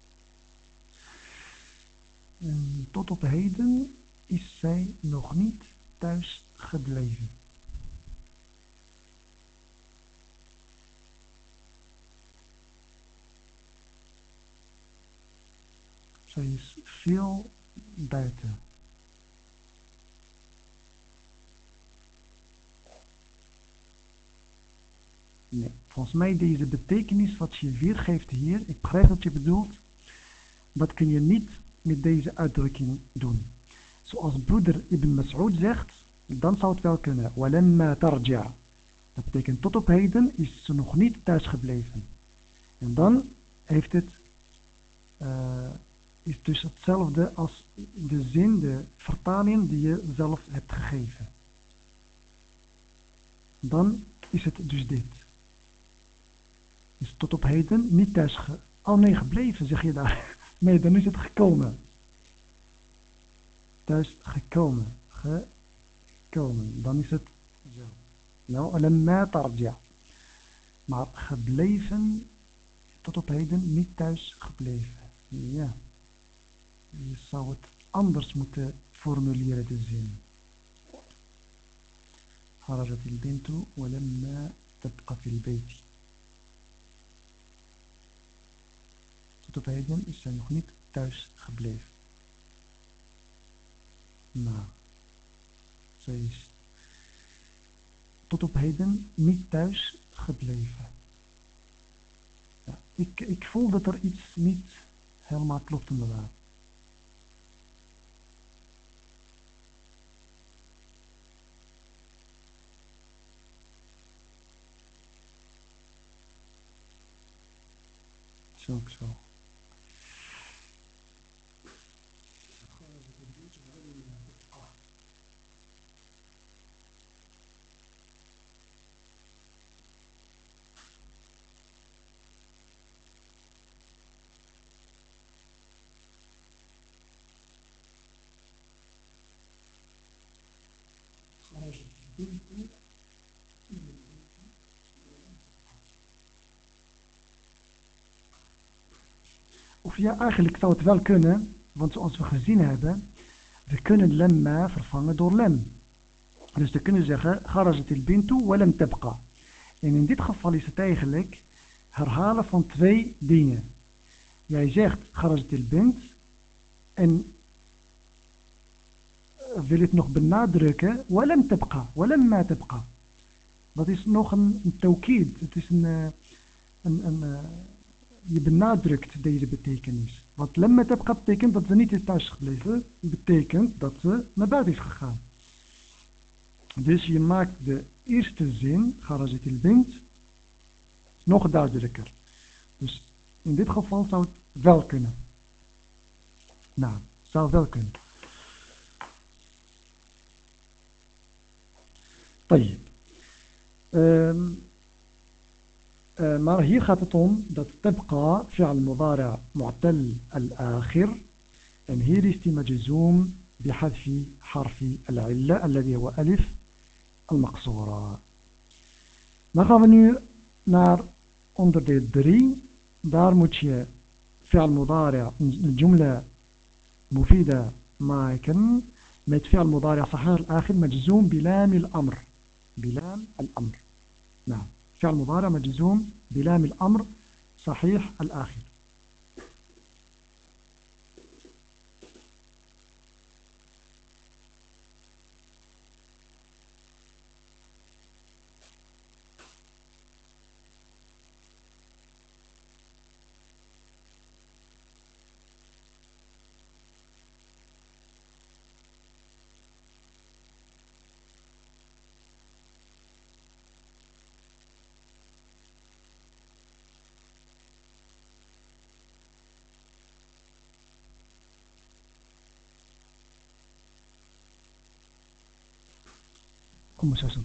En tot op heden is zij nog niet thuis gebleven. Zij is veel buiten. Nee, volgens mij deze betekenis wat je weergeeft hier, ik begrijp wat je bedoelt, dat kun je niet met deze uitdrukking doen. Zoals broeder Ibn Mas'ud zegt, dan zou het wel kunnen. Walemma tarja. Dat betekent tot op heden is ze nog niet thuis gebleven. En dan heeft het, uh, is dus hetzelfde als de zin, de vertaling die je zelf hebt gegeven. Dan is het dus dit Is tot op heden niet thuis ge... Oh nee, gebleven zeg je daar. Nee, dan is het gekomen. Thuis gekomen. Gekomen. Dan is het zo. Nou, alamma tarja. Maar gebleven, tot op heden niet thuis gebleven. Ja. Je zou het anders moeten formuleren, de zin. خرجت البنت ولما تبقى في البيت tot heden is zij nog niet thuis gebleven. Nou, zij is tot op heden niet thuis gebleven. Ik, ik voel dat er iets niet helemaal klopt inderdaad. Zo, zo. Ja, eigenlijk zou het wel kunnen, want zoals we gezien hebben, we kunnen lemma vervangen door lem. Dus we kunnen zeggen, kharajat il bintu wa lam tabqa. En in dit geval is het eigenlijk herhalen van twee dingen. Jij zegt kharajat il bint en wil het nog benadrukken, walam tabqa, walam ma. Dat is nog een, een het is een, eh, een, een, uh, je benadrukt deze betekenis. Wat lemma tabqa betekent dat ze niet is thuisgebleven, betekent dat ze naar buiten is gegaan. Dus je maakt de eerste zin, kharajat il bint, nog duidelijker. Dus in dit geval zou het wel kunnen. Nou, zou wel kunnen. طيب maar hier gaat het om dat تبقى فعل مضارع معتل الآخر En hier is die majzoom بحذف حرف العلة الذي هو ألف المقصورة. Dan gaan we nu naar onderdeel 3. Daar moet je fi'al mudari' jumla mufida maken met fi'al mudari' sahih al-akhir majzoom bilam al-amr. Bilam al-amr. Nou, فعل مضارع مجزوم بلام الأمر صحيح الآخر.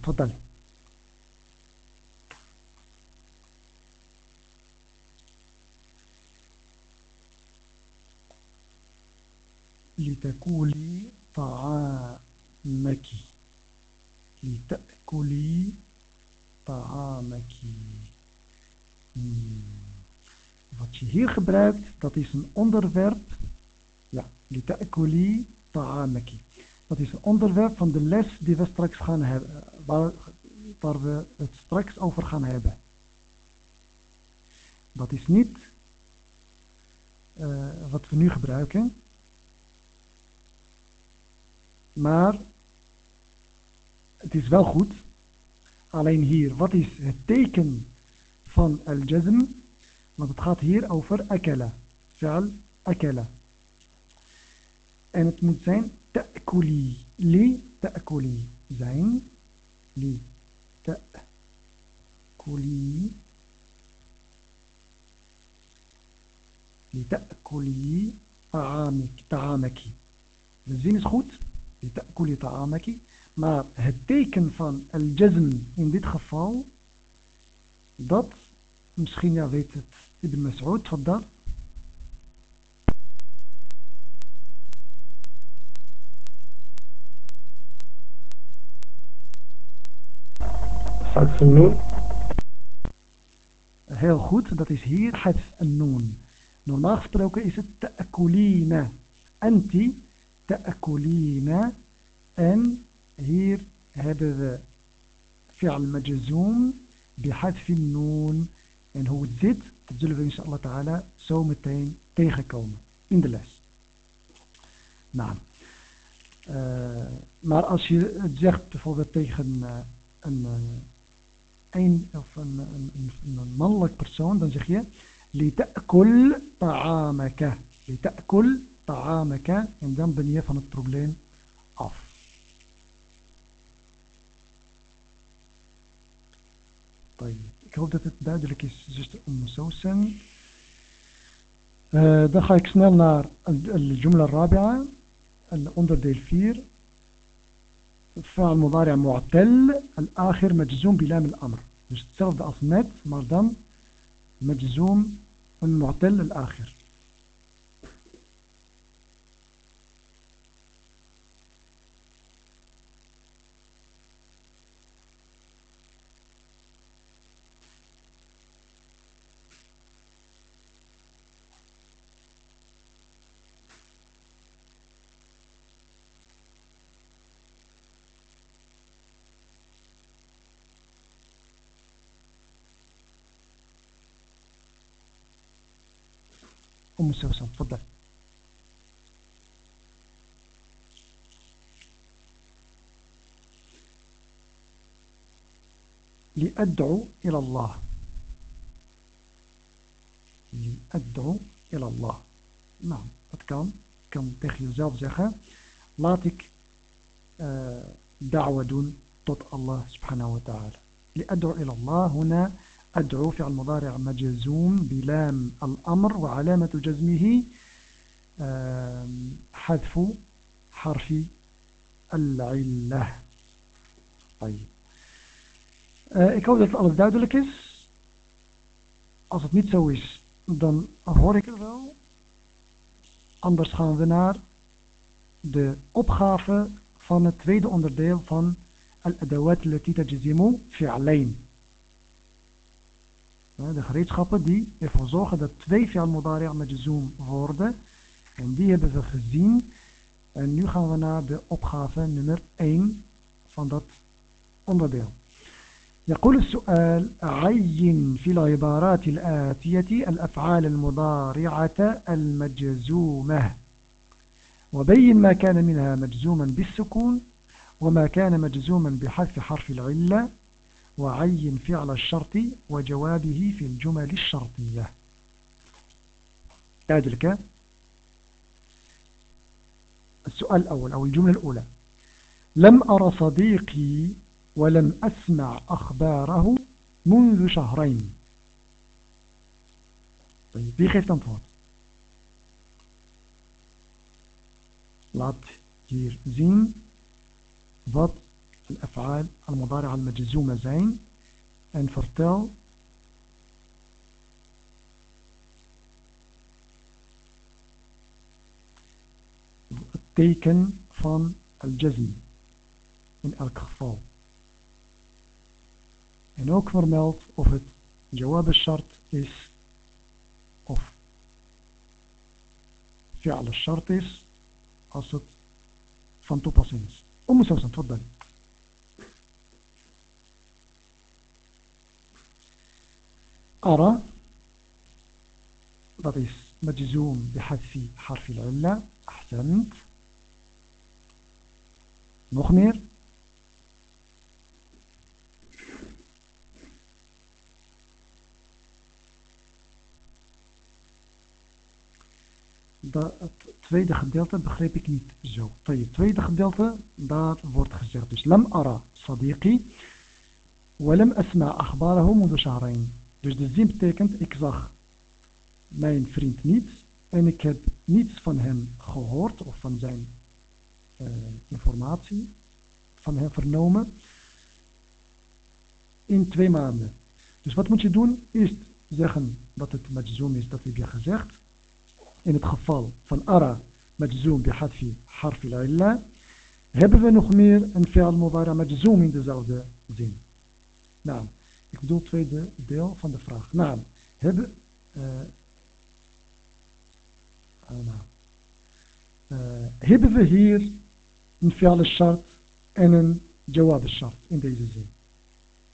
أم سوسن تفضلي لتكولي طعامك لتأكلي طعامك Wat je hier gebruikt, dat is een onderwerp. Ja, لتأكلي طعامك. Dat is een onderwerp van de les die we straks gaan hebben, waar, waar we het straks over gaan hebben. Dat is niet uh, wat we nu gebruiken, maar het is wel goed. Alleen hier, wat is het teken van al-jazm? Want het gaat hier over akala. Fi'al akala. En het moet zijn تأكلي لي تأكلي زين لي تأكلي لتأكلي طعامك طعامك. زين سخوت؟ لتأكلي طعامك. ما هديكن فان الجزم إن ديت خفاو؟ دات مسخين يا ابن مسعود تفضل. Hadf Noon. Heel goed, dat is hier het Noon. Normaal gesproken is het ta'akulina. Anti ta'akulina. En hier hebben we fi'al majzoom bihadf noon. En hoe dit dat zullen we inshallah ta'ala zo meteen tegenkomen in de les. Nou. Uh, maar als je het zegt bijvoorbeeld tegen uh, een... Uh, een, of een, een, een mannelijk persoon, dan zeg je لتأكل طعامك لتأكل طعامك en dan ben je van het probleem af. Ik hoop dat het duidelijk is, zuster Umm Sousen. Uh, dan ga ik snel naar al-Jumla Rabia, onderdeel 4. فعل مضارع معتل الآخر مجزوم بلام الأمر. dus hetzelfde مجزوم المعتل الآخر. أم سوسن فضل لأدعو إلى الله. لأدعو إلى الله. نعم أتكام كم تخيل يزاف زخا لاتك آه، دعوة دون تط الله سبحانه وتعالى. لأدعو إلى الله هنا أدعو فعل مضارع مجزوم بلام الأمر وعلامة جزمه حذف حرف العلة طيب ik hoop dat alles duidelijk is. Als het niet zo is, dan hoor ik het wel. anders gaan we naar de opgave van het tweede onderdeel van al-adawat lati tajzimu fi'alain. De gereedschappen die ervoor zorgen dat twee fi'al mudari' majzoom worden. En die hebben we gezien. En nu gaan we naar de opgave nummer 1 van dat onderdeel. يقول السؤال عين في العبارات الآتية الأفعال المضارعة المجزومة وبين ما كان منها مجزوما بالسكون وما كان مجزوما بحذف حرف العلة وعين فعل الشرط وجوابه في الجمل الشرطية. ذلك السؤال الأول أو الجملة الأولى. لم أرى صديقي ولم أسمع أخباره منذ شهرين. طيب wie geeft antwoord? laat hier zien wat الأفعال المضارعة المجزومة zijn en vertel het teken van al-jazm in elk geval. En ook vermeld of het jawab al-shart is of fi'al al-shart is als het van toepassing is. Om zo tot dan. Ara, dat is مجزوم بحذف حرف العلة أحسنت nog meer dat, het tweede gedeelte begreep ik niet zo. Het tweede gedeelte, daar wordt gezegd. Dus lam ara sadiqi. Walam asma akhbarahu mundu shahrain. Dus de zin betekent, ik zag mijn vriend niet. En ik heb niets van hem gehoord. Of van zijn uh, informatie. Van hem vernomen. In twee maanden. Dus wat moet je doen? Eerst zeggen dat het majzoom is, dat heb je gezegd in het geval van ara majzoom bihadfi harfi illa hebben we nog meer een fi'al mudara majzoom in dezelfde zin. Nou, ik bedoel het tweede deel van de vraag. Nou, hebben, uh, uh, hebben we hier een fi'al shart en een jawab in deze zin?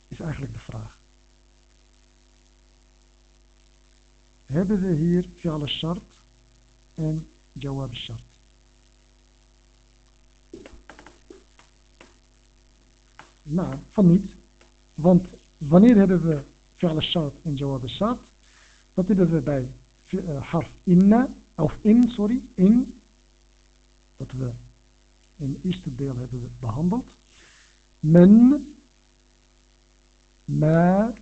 Is eigenlijk de vraag. Hebben we hier fi'al shart en jawab. Nou, van niet. Want Wanneer hebben we fi'l shart en jawab shart? Dat hebben we bij eh, harf inna, of in, sorry, in. Dat we in het eerste deel hebben we behandeld. Men, ma,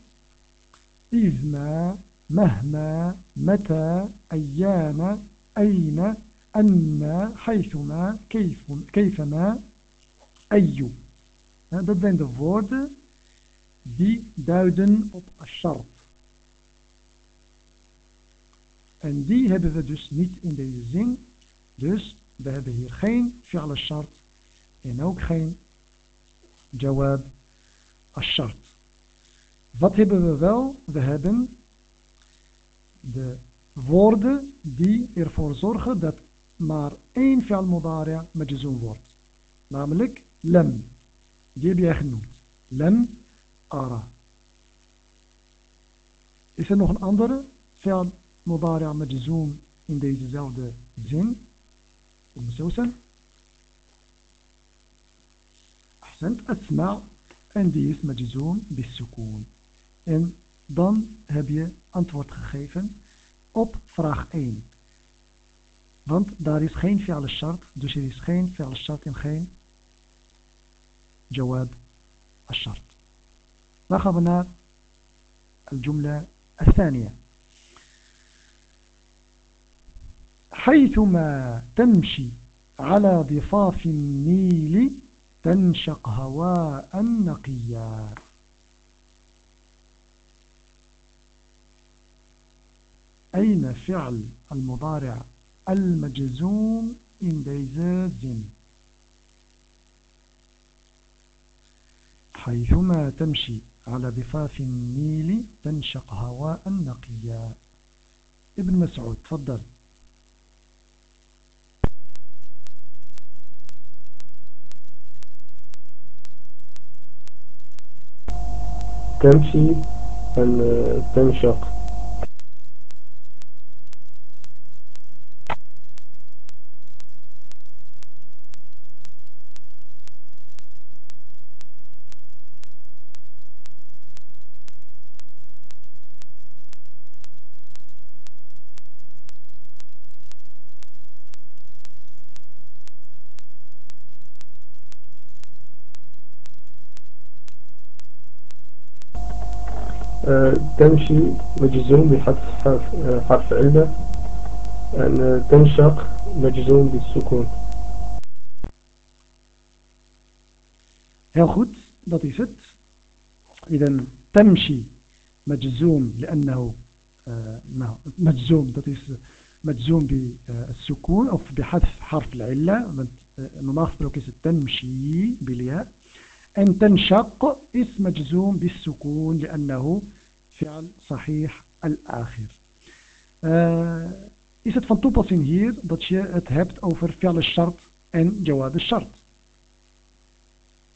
izma, mahma, meta, ayyana, ayna, anna, haythuma, kayfama, ayu. Dat zijn de woorden die duiden op ashart. En die hebben we dus niet in deze zin. Dus we hebben hier geen fi'al ashart en ook geen jawab ashart. Wat hebben we wel? We hebben de woorden die ervoor zorgen dat maar één fi'al mudari' majzoom wordt. Namelijk lem. Die heb jij genoemd. Lem ara. Is er nog een andere fi'al mudari' majzoom in dezezelfde zin? Om zo zijn. Ahsend asma. En die is majzoom bissukoon. En dan heb je antwoord gegeven op vraag 1. Want daar is geen fi'al shart, dus er is geen fi'al shart en geen jawab al-shart. Naar الجملة الثانية حيثما تمشي على ضفاف النيل تنشق هواء نقيا أين فعل المضارع المجزوم in deze. حيثما تمشي على ضفاف النيل تنشق هواء نقيا. ابن مسعود تفضل. تمشي أن تنشق. تمشي مجزوم بحذف حرف, علة أن تنشق مجزوم بالسكون. Heel goed. إذا تمشي مجزوم لأنه مجزوم dat is مجزوم بالسكون أو بحذف حرف العلة. normaal is het تمشي بالياء. en تنشق is مجزوم بالسكون لأنه فعل صحيح الآخر uh, is het van toepassing hier dat je het hebt over fi'al shart en jawab shart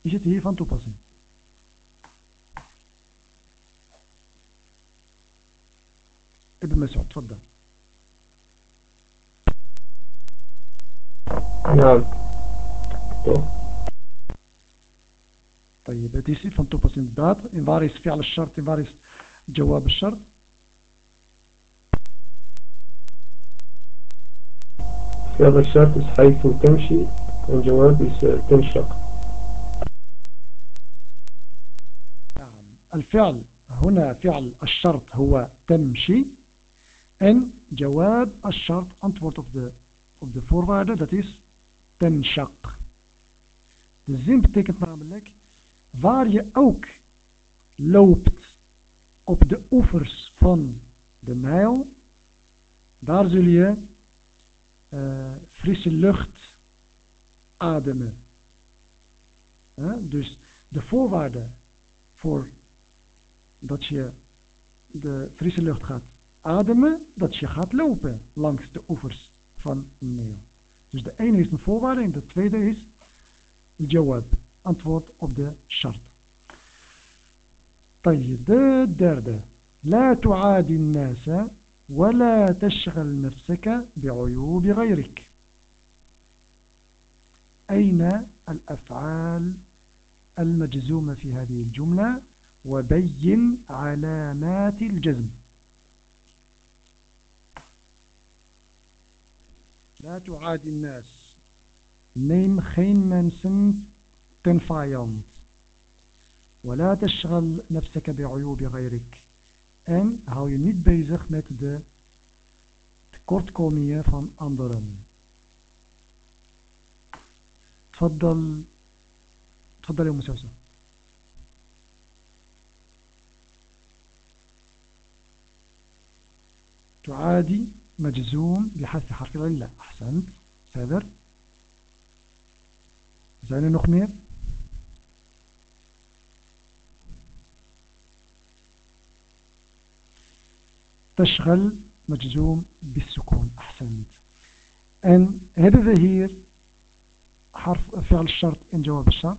is het hier van toepassing ابن مسعود تفضل نعم طيب het is van toepassing inderdaad en waar is fi'al shart en waar is جواب الشرط جواب الشر حيث تمشي الجواب تنشق. نعم. الفعل هنا فعل الشرط هو تمشي. إن جواب الشرط انتورت اوف ذا اوف ذا فورورد ذات از تنشق. الزين بتكتب نعمل لك فاريا اوك لوبت op de oevers van de Nijl, daar zul je uh, frisse lucht ademen. Dus de voorwaarde voor dat je de frisse lucht gaat ademen, dat je gaat lopen langs de oevers van de. Dus de ene is een voorwaarde en de tweede is jawab, antwoord op de shart. طيب ده لا تعادي الناس ولا تشغل نفسك بعيوب غيرك. أين الأفعال المجزومة في هذه الجملة؟ وبين علامات الجزم. لا تعادي الناس. neem geen mensen ten vijand ولا تشغل نفسك بعيوب غيرك. ان هاو je niet bezig met de tekortkomingen van anderen. تفضل تفضل يا مسوسه تعادي مجزوم بحذف حرف العله احسنت سادر زين نخمير تشغل مجزوم بالسكون أحسنت en hebben we hier حرف فعل الشرط in جواب الشرط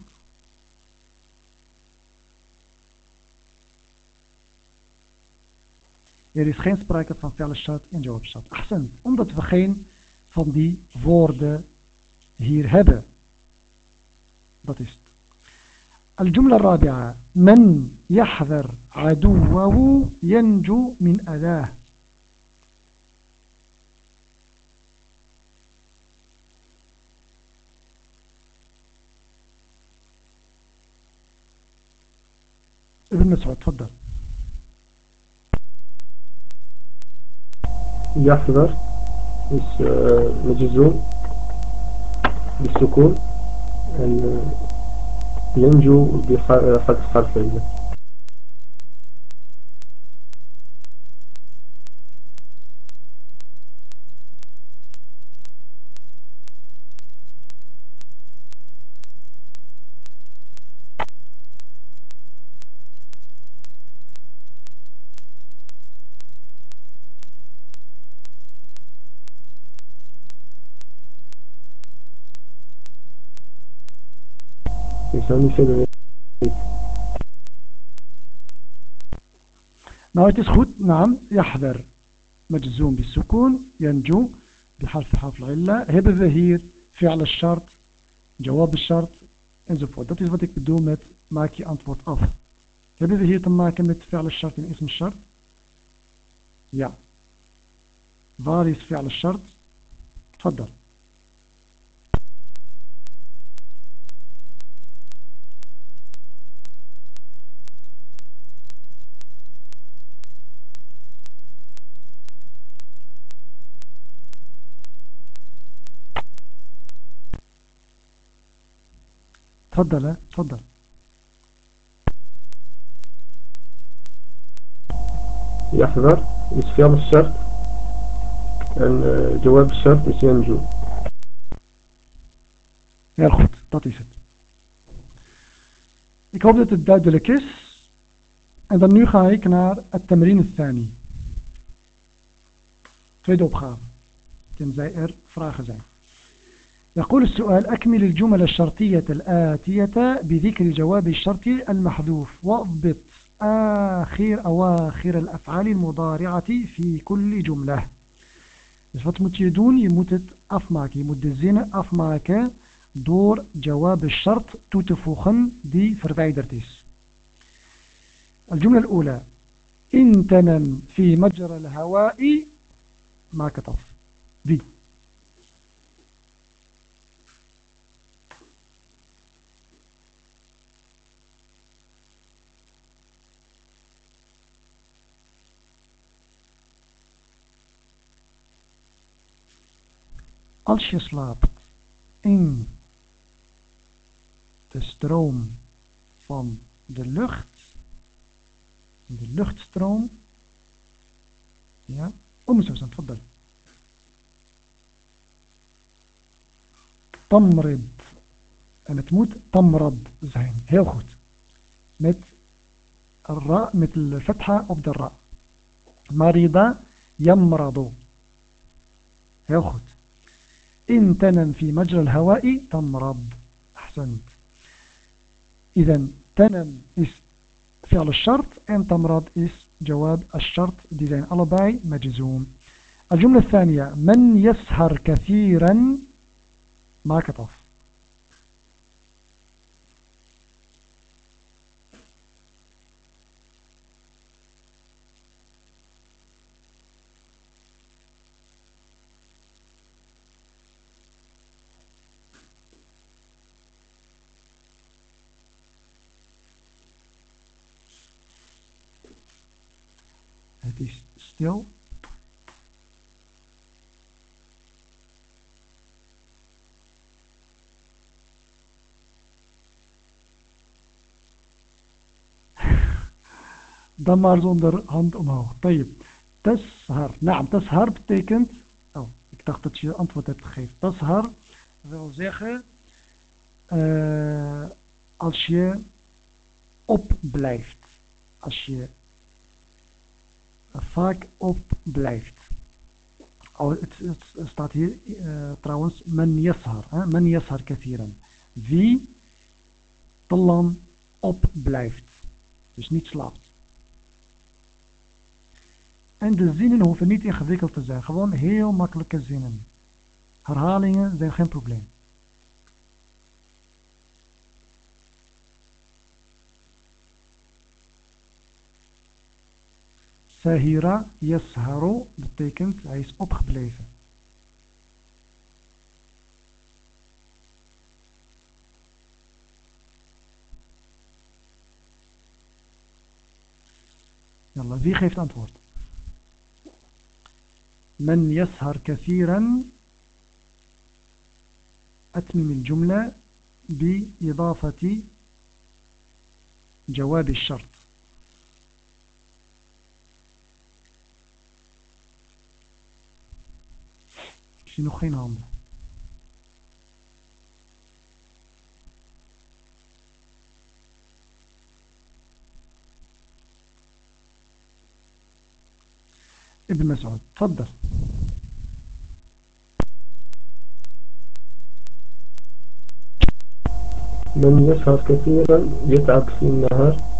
Er is geen sprake van fi'al shart in jawab shart. Ahsan, omdat we geen van die woorden hier hebben. Dat is het. الجملة الرابعة من يحذر عدوه ينجو من أذاه. ابن مسعود تفضل. يحذر مجزوم بالسكون ينجو بحذف حرف Nou, het is goed. Naam, يحذر مجزوم بالسكون ينجو بحرف حرف العلة hebben we hier فعل الشرط جواب الشرط enzovoort. Dat is wat ik bedoel met maak je antwoord af. Hebben we hier te maken met فعل الشرط en اسم الشرط? Ja. Waar is فعل الشرط? تفضل. تفضل تفضل يحذر is فعل الشرط en uh, جواب الشرط is ينجو Heel goed, dat is het. Ik hoop dat het duidelijk is. En dan nu ga ik naar het tamrin thani. Tweede opgave. Tenzij er vragen zijn. يقول السؤال أكمل الجمل الشرطية الآتية بذكر جواب الشرط المحذوف وأضبط آخر أواخر الأفعال المضارعة في كل جملة Dus wat moet je doen? Je moet het afmaken. Je moet de zinnen afmaken. الجملة الأولى إن تنم في مجرى الهواء maak het. Wie? als je slaapt in de stroom van de lucht, de luchtstroom, ja, oh, om zo zijn, tfaddel. Tamrid. En het moet tamrad zijn, heel goed. Met ra, met de fatha op de ra. Marida yamradu. Heel goed. إن تنم في مجرى الهواء تمرض أحسنت. إذا تنم is فعل الشرط en تمرض is جواب الشرط. die zijn مجزوم. الجملة الثانية من يسهر كثيرا؟ maak het stil. Dan maar zonder hand omhoog. Tayyip. Tashar. Naam, tashar betekent... Oh, ik dacht dat je antwoord hebt gegeven. Tashar wil zeggen... Uh, als je opblijft. Als je vaak op blijft. Het, staat hier uh, trouwens men yashar, hè? men yashar. Wie te lang op blijft. Dus niet slaapt. En de zinnen hoeven niet ingewikkeld te zijn. Gewoon heel makkelijke zinnen. Herhalingen zijn geen probleem. Sahira yasharu betekent hij is opgebleven. Yalla, wie geeft antwoord? من يسهر كثيرا أتمم الجملة بإضافة جواب الشرط Ik zie nog geen handen. ابن مسعود تفضل من يسهر كثيرا يتعب في النهار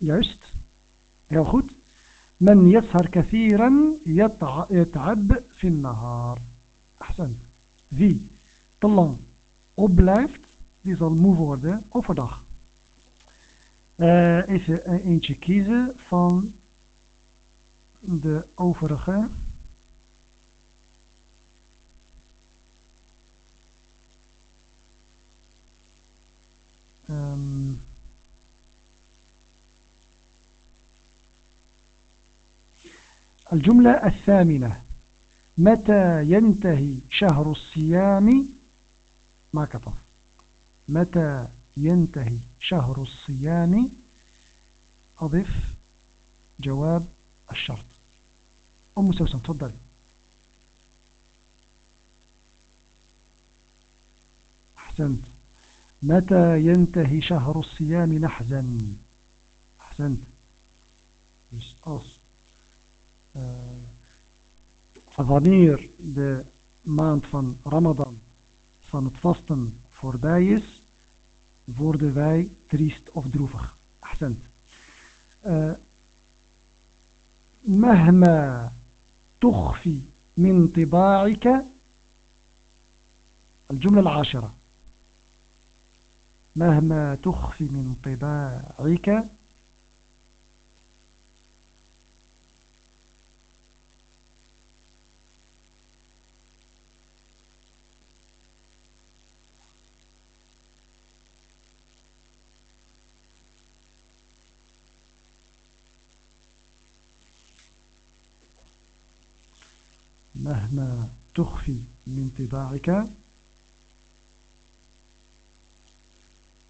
Juist. Heel goed. من يسهر كثيرا يتع- يتعب في النهار. Ahsan. Wie te lang opblijft, die zal moe worden overdag. Eh, even een- eentje kiezen van de overige. Ehm, الجملة الثامنة. متى ينتهي شهر الصيام؟ ما كتب متى ينتهي شهر الصيام؟ أضف جواب الشرط. أم سوسن تفضل أحسنت. متى ينتهي شهر الصيام؟ نحزن. أحسنت. Uh, wanneer de maand van Ramadan van het vasten voorbij is, worden wij triest of droevig. Ahsend. Uh, مهما تخفي من طباعك الجملة العاشرة مهما تخفي من طباعك مهما تخفي من طباعك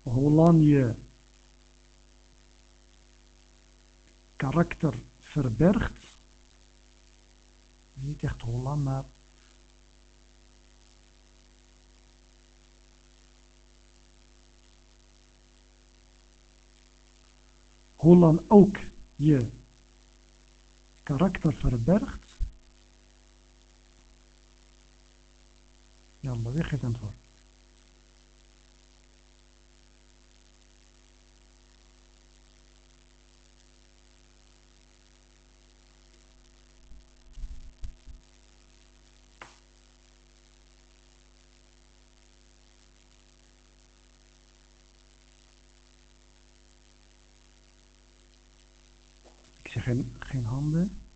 hoe lang je karakter verbergt niet echt hoe lang maar hoe lang ook je karakter verbergt Yallah weg het antwoord. Ik zeg geen, geen handen.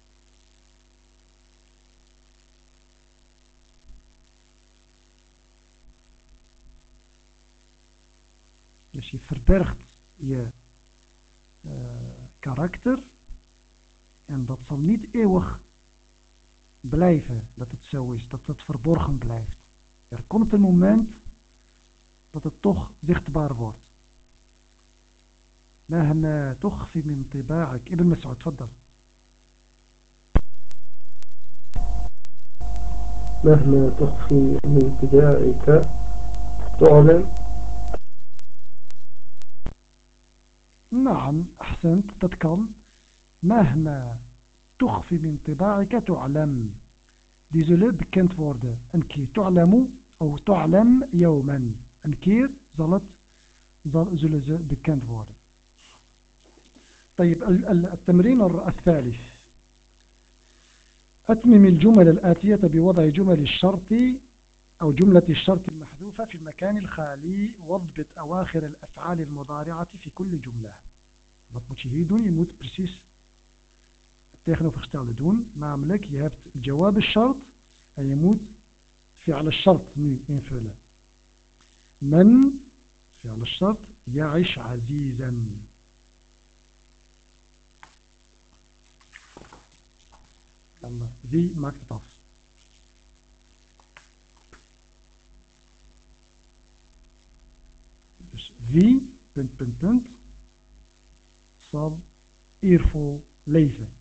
Dus je verbergt je uh, karakter en dat zal niet eeuwig blijven dat het zo is, dat het verborgen blijft. Er komt een moment dat het toch zichtbaar wordt. مهما تخفي من طباعك ابن مسعود تفضل مهما تخفي من طباعك تعلن نعم أحسنت kan مهما تخفي من طباعك تعلم. Bekend worden een keer تعلم of تعلم يوما. zal, zullen ze bekend worden طيب التمرين الثالث. أتمم الجمل الآتية بوضع جمل الشرط أو جملة الشرط المحذوفة في المكان الخالي واضبط أواخر الأفعال المضارعة في كل جملة Wat moet je hier doen? Je moet precies het tegenovergestelde doen. Namelijk, je hebt jawab al-shart en je moet fi'al al-shart nu invullen. Men, fi'al al-shart, ya'ish azizan. Allah. Wie maakt het af? Wie, punt, punt, punt, zal eervol leven.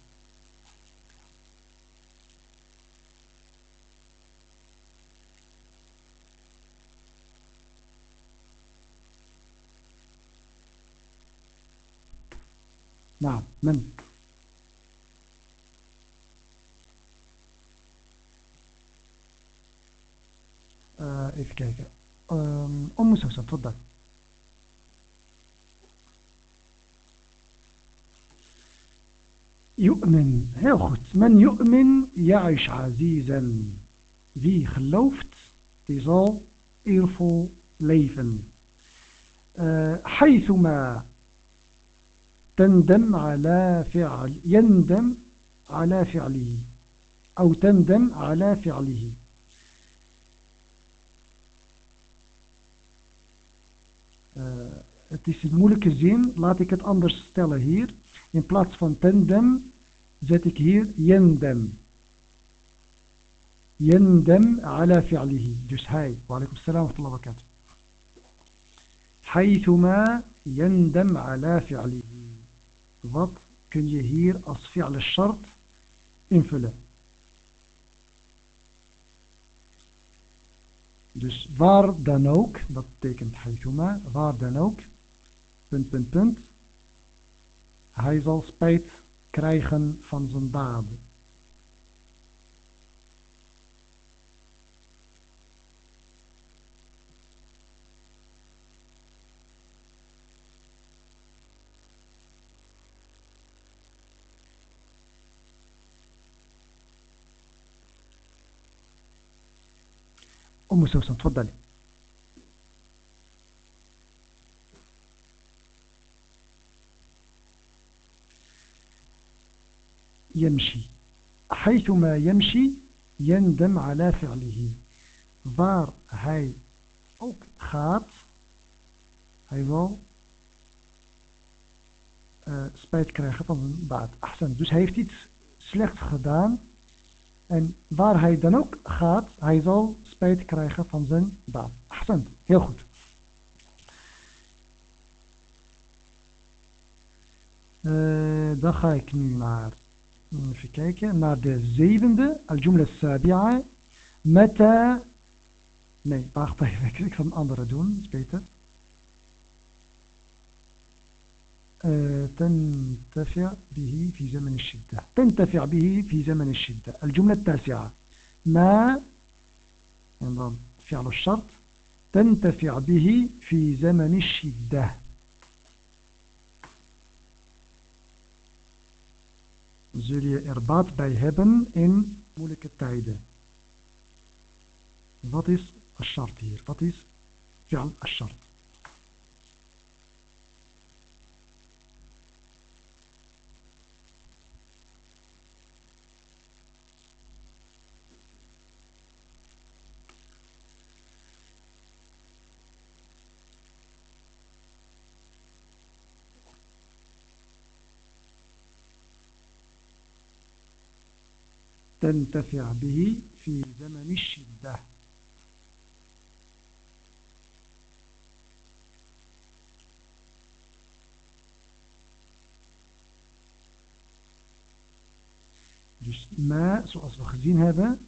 Nou, men. Uh, even kijken. Um, moest ik zo, tot dan. يؤمن. هاخد من يؤمن يعيش عزيزا. في خلوفت. تزال إرفو ليفا. آه، حيثما تندم على فعل يندم على فعله. أو تندم على فعله. Het is een moeilijke zin, laat ik het anders stellen hier. In plaats van tendem zet ik hier yendem. Yendem ala fi'lihi. Dus hij. Wa alaikum salam wa rahmatullahi wa. حيثما يندم على فعله wat kun je hier als fi'al shart invullen Dus waar dan ook, dat betekent haythuma, waar dan ook, punt, punt, punt, hij zal spijt krijgen van zijn daden. أم سوسن تفضلي يمشي حيثما يمشي يندم على فعله waar hij ook gaat hij wil uh, spijt krijgen van zijn baat. Ahsan. Dus hij heeft iets slechts gedaan en waar hij dan ook gaat, hij zal spijt krijgen van zijn daad. Ahsan, heel goed. Uh, dan ga ik nu naar, even kijken, naar de zevende, al-jumla sabi'a, meta, nee, wacht even, ik zal een andere doen, is beter. تنتفع به في زمن الشدة تنتفع به في زمن الشدة الجملة التاسعة ما فعل الشرط تنتفع به في زمن الشدة zul je er baat bij hebben in moeilijke tijden. Wat is ashart hier? Wat is fi'al ashart? تنتفع به في زمن الشدة Dus ma, zoals we gezien hebben,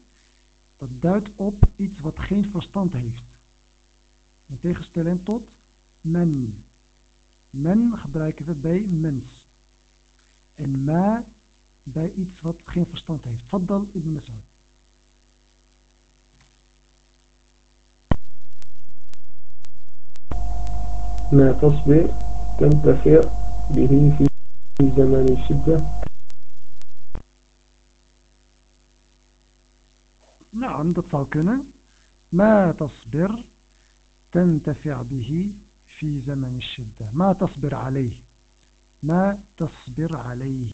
dat duidt op iets wat geen verstand heeft. In tegenstelling tot men. Men gebruiken we bij mens. En ma bij iets wat geen verstand heeft. Faddal ibn Mas'ud. ما تصبر تنتفع به في زمان الشدة نعم dat zou kunnen ما تصبر تنتفع به في زمن الشدة ما تصبر عليه ما تصبر عليه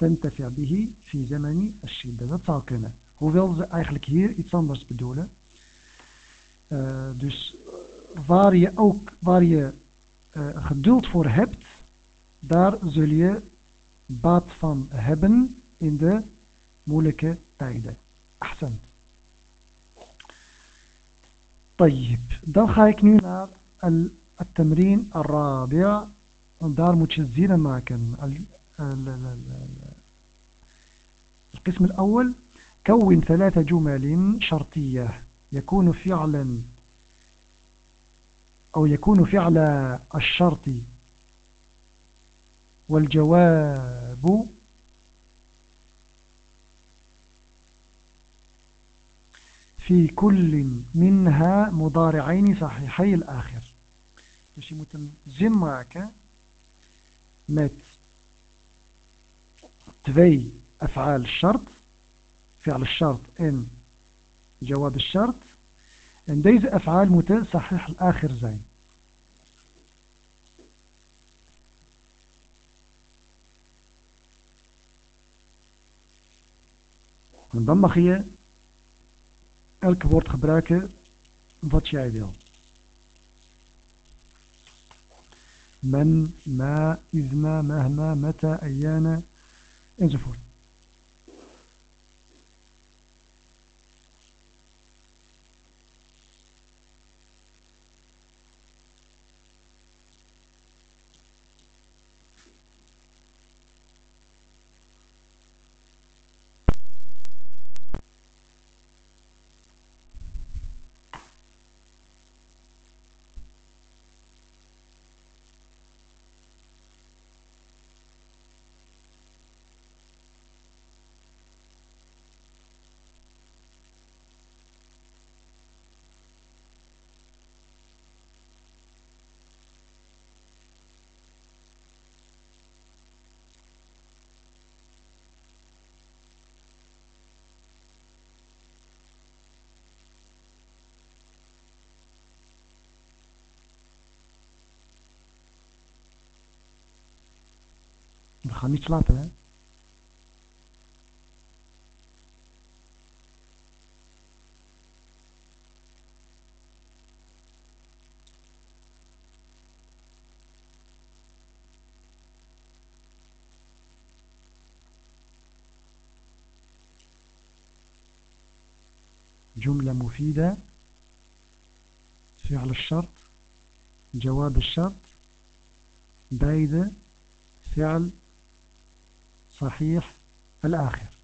تنتفع به في زمن الشدة dat zou kunnen hoewel ze eigenlijk hier iets anders bedoelen uh, dus waar je ook waar je uh, geduld voor hebt daar zul je baat van hebben in de moeilijke tijden ahsan طيب dan ga ik nu naar التمرين الرابع en daar moet je zinnen maken القسم الأول كون ثلاث جمل شرطية يكون فعلا أو يكون فعل الشرط والجواب في كل منها مضارعين صحيحي الآخر. Dus je met twee af'al shart, fi'al shart en jawab shart. En deze af'al moeten sahih al-akhir zijn. En dan mag je elk woord gebruiken wat jij wil. Men, ma, izma, mahma, meta, ayana, enzovoort. We gaan niet slapen, hè? جملة مفيدة فعل الشرط جواب الشرط beide فعل صحيح الآخر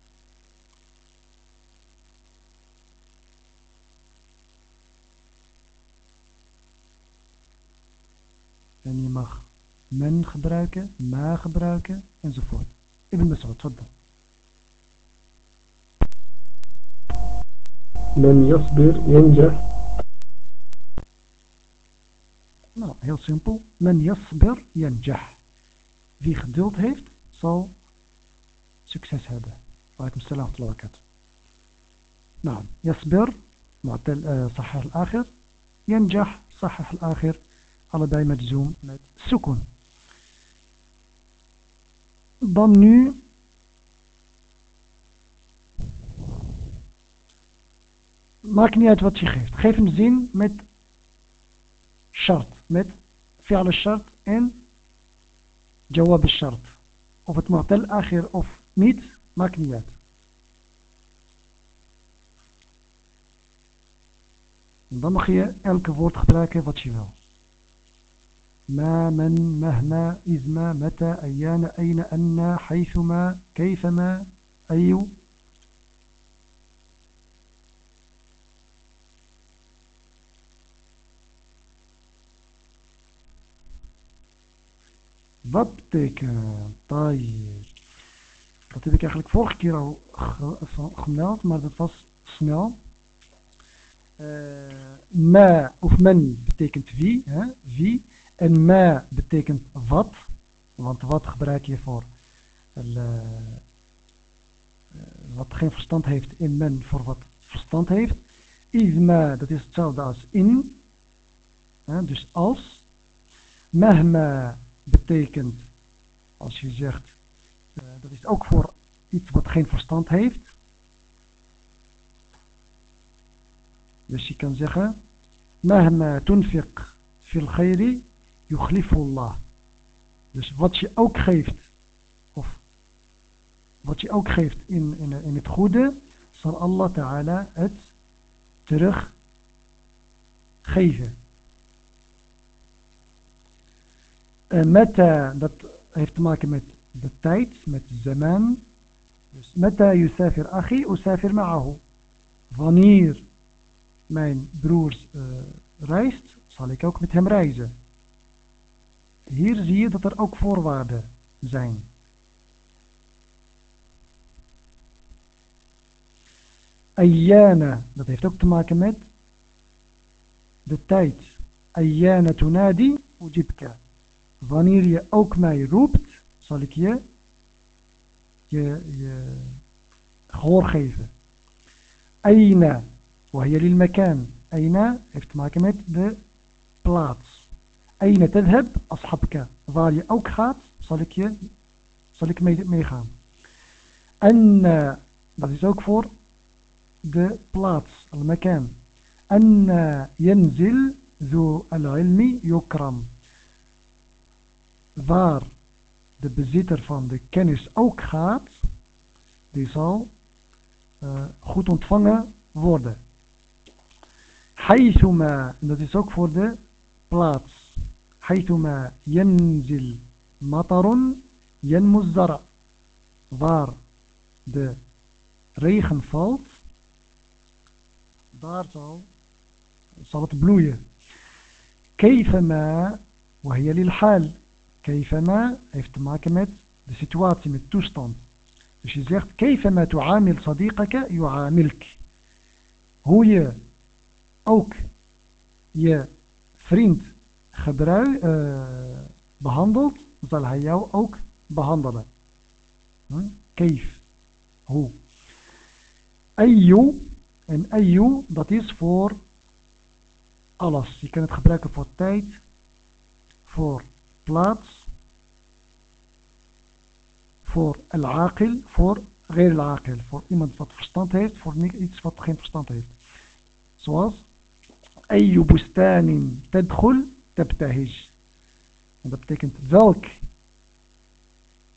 en je mag men gebruiken, ma gebruiken enzovoort. Ibn Mas'ud, تفضل. من يصبر ينجح Nou, heel simpel. Men yasbir yanjah. Wie geduld heeft, zal succes hebben. Waalaikum salam wa barakatuh. Nou, yasbir, معتل صحيح الآخر ينجح صحيح الآخر allebei zoom met sukun. Dan nu maakt niet uit wat je geeft. Geef een zin met shart, met fi'al shart en jawab shart. Of het mu'tal akhir of niet, maakt. En dan mag je elke woord gebruiken wat je wil. ما من مهما إذ ما متى أيان أين أن حيثما كيفما أي betekent taai? Dat heb ik eigenlijk vorige keer al gemeld, maar dat was snel. Uh, ma of men betekent wie, hè? wie. En ma betekent wat, want wat gebruik je voor uh, wat geen verstand heeft in men voor wat verstand heeft. Isma, dat is hetzelfde als in, hè? dus als. Mahma betekent, als je zegt, dat is ook voor iets wat geen verstand heeft. Dus je kan zeggen, mahma tunfiq fil khayri yukhlifullah. Dus wat je ook geeft, of wat je ook geeft in, in, in het goede, zal Allah Ta'ala het terug geven. En meta, dat heeft te maken met de tijd, met zaman. Dus meta yusafir achi, usafir ma'ahu. Wanneer mijn broers uh, reist, zal ik ook met hem reizen. Hier zie je dat er ook voorwaarden zijn. Ayyana, dat heeft ook te maken met de tijd. Ayyana tunadi ujibka. Wanneer je ook mij roept, zal ik je, je, je gehoor geven. Aina, وهي للمكان. Aina heeft te maken met de plaats. Aina tadhab ashabka. Waar je ook gaat, zal ik, je, zal ik meegaan. En dat is ook voor de plaats, al-makan. En ينزل العلم يكرم. Waar de bezitter van de kennis ook gaat, die zal uh, goed ontvangen worden. Haythuma, dat is ook voor de plaats. Haythuma yanzil matarun yanmuzdara. Waar de regen valt, daar zal, het bloeien. Kayfama, wa hiya lil haal. Kayfama heeft te maken met de situatie, met toestand. Dus je zegt, kayfama tu'amil صديقك yu'amilk. Hoe je ook je vriend gebruik, uh, eh, behandelt, zal hij jou ook behandelen. Hm? Keef. Hoe. Ayu. En ayu, dat is voor alles. Je kan het gebruiken voor tijd, voor plaats, voor al-aqil, voor al-aqil. Voor iemand wat verstand heeft, voor iets wat geen verstand heeft. Zoals ayyu bustanin tadkhul tabtahij. En dat betekent welk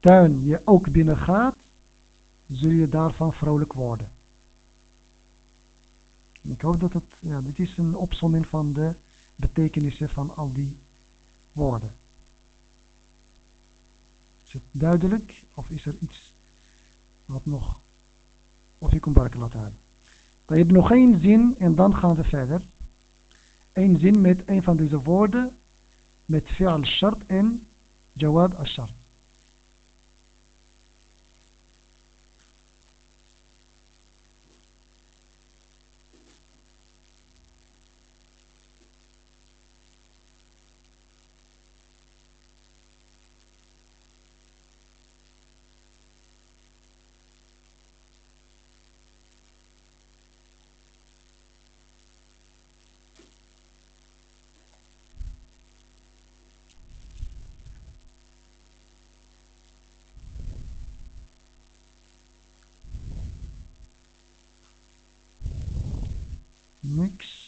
tuin je ook binnen gaat, zul je daarvan vrolijk worden. Ik hoop dat het, ja, dit is een opsomming van de betekenissen van al die woorden. Is het duidelijk of is er iets wat nog, of ik barken laat hebben? Dan heb je nog één zin en dan gaan we verder. Eén zin met een van deze woorden met fi'al shart en jawab al-shart. mix.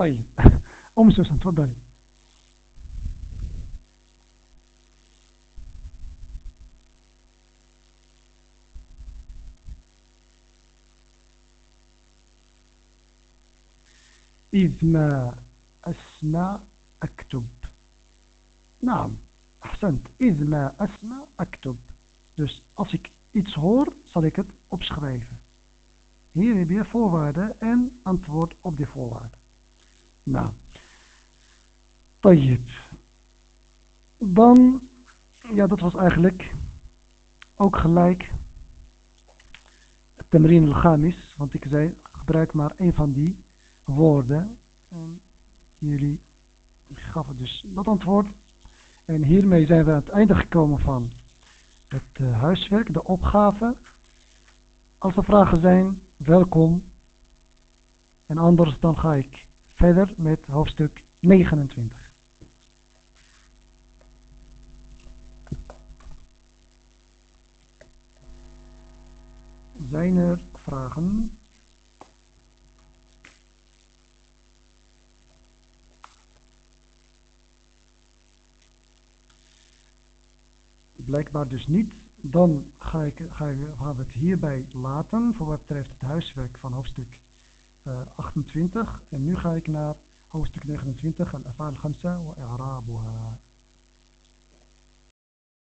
طيب أم سوسن تفضلي إذ ما أسمع أكتب نعم أحسنت إذ ما أسمع أكتب dus als ik iets hoor zal ik het opschrijven hier heb je voorwaarden en antwoord op die voorwaarden Nou, tayyib. Dan, ja, dat was eigenlijk ook gelijk het Tamrin al-Ghamis, want ik zei, gebruik maar een van die woorden. En jullie gaven dus dat antwoord. En hiermee zijn we aan het einde gekomen van het uh, huiswerk, de opgave. Als er vragen zijn, welkom. En anders dan ga ik verder met hoofdstuk 29. Zijn er vragen? Blijkbaar dus niet. Dan ga ik, gaan we het hierbij laten voor wat betreft het huiswerk van hoofdstuk 28. En nu ga ik naar hoofdstuk 29, al-afal khamsa wa i'rabuha.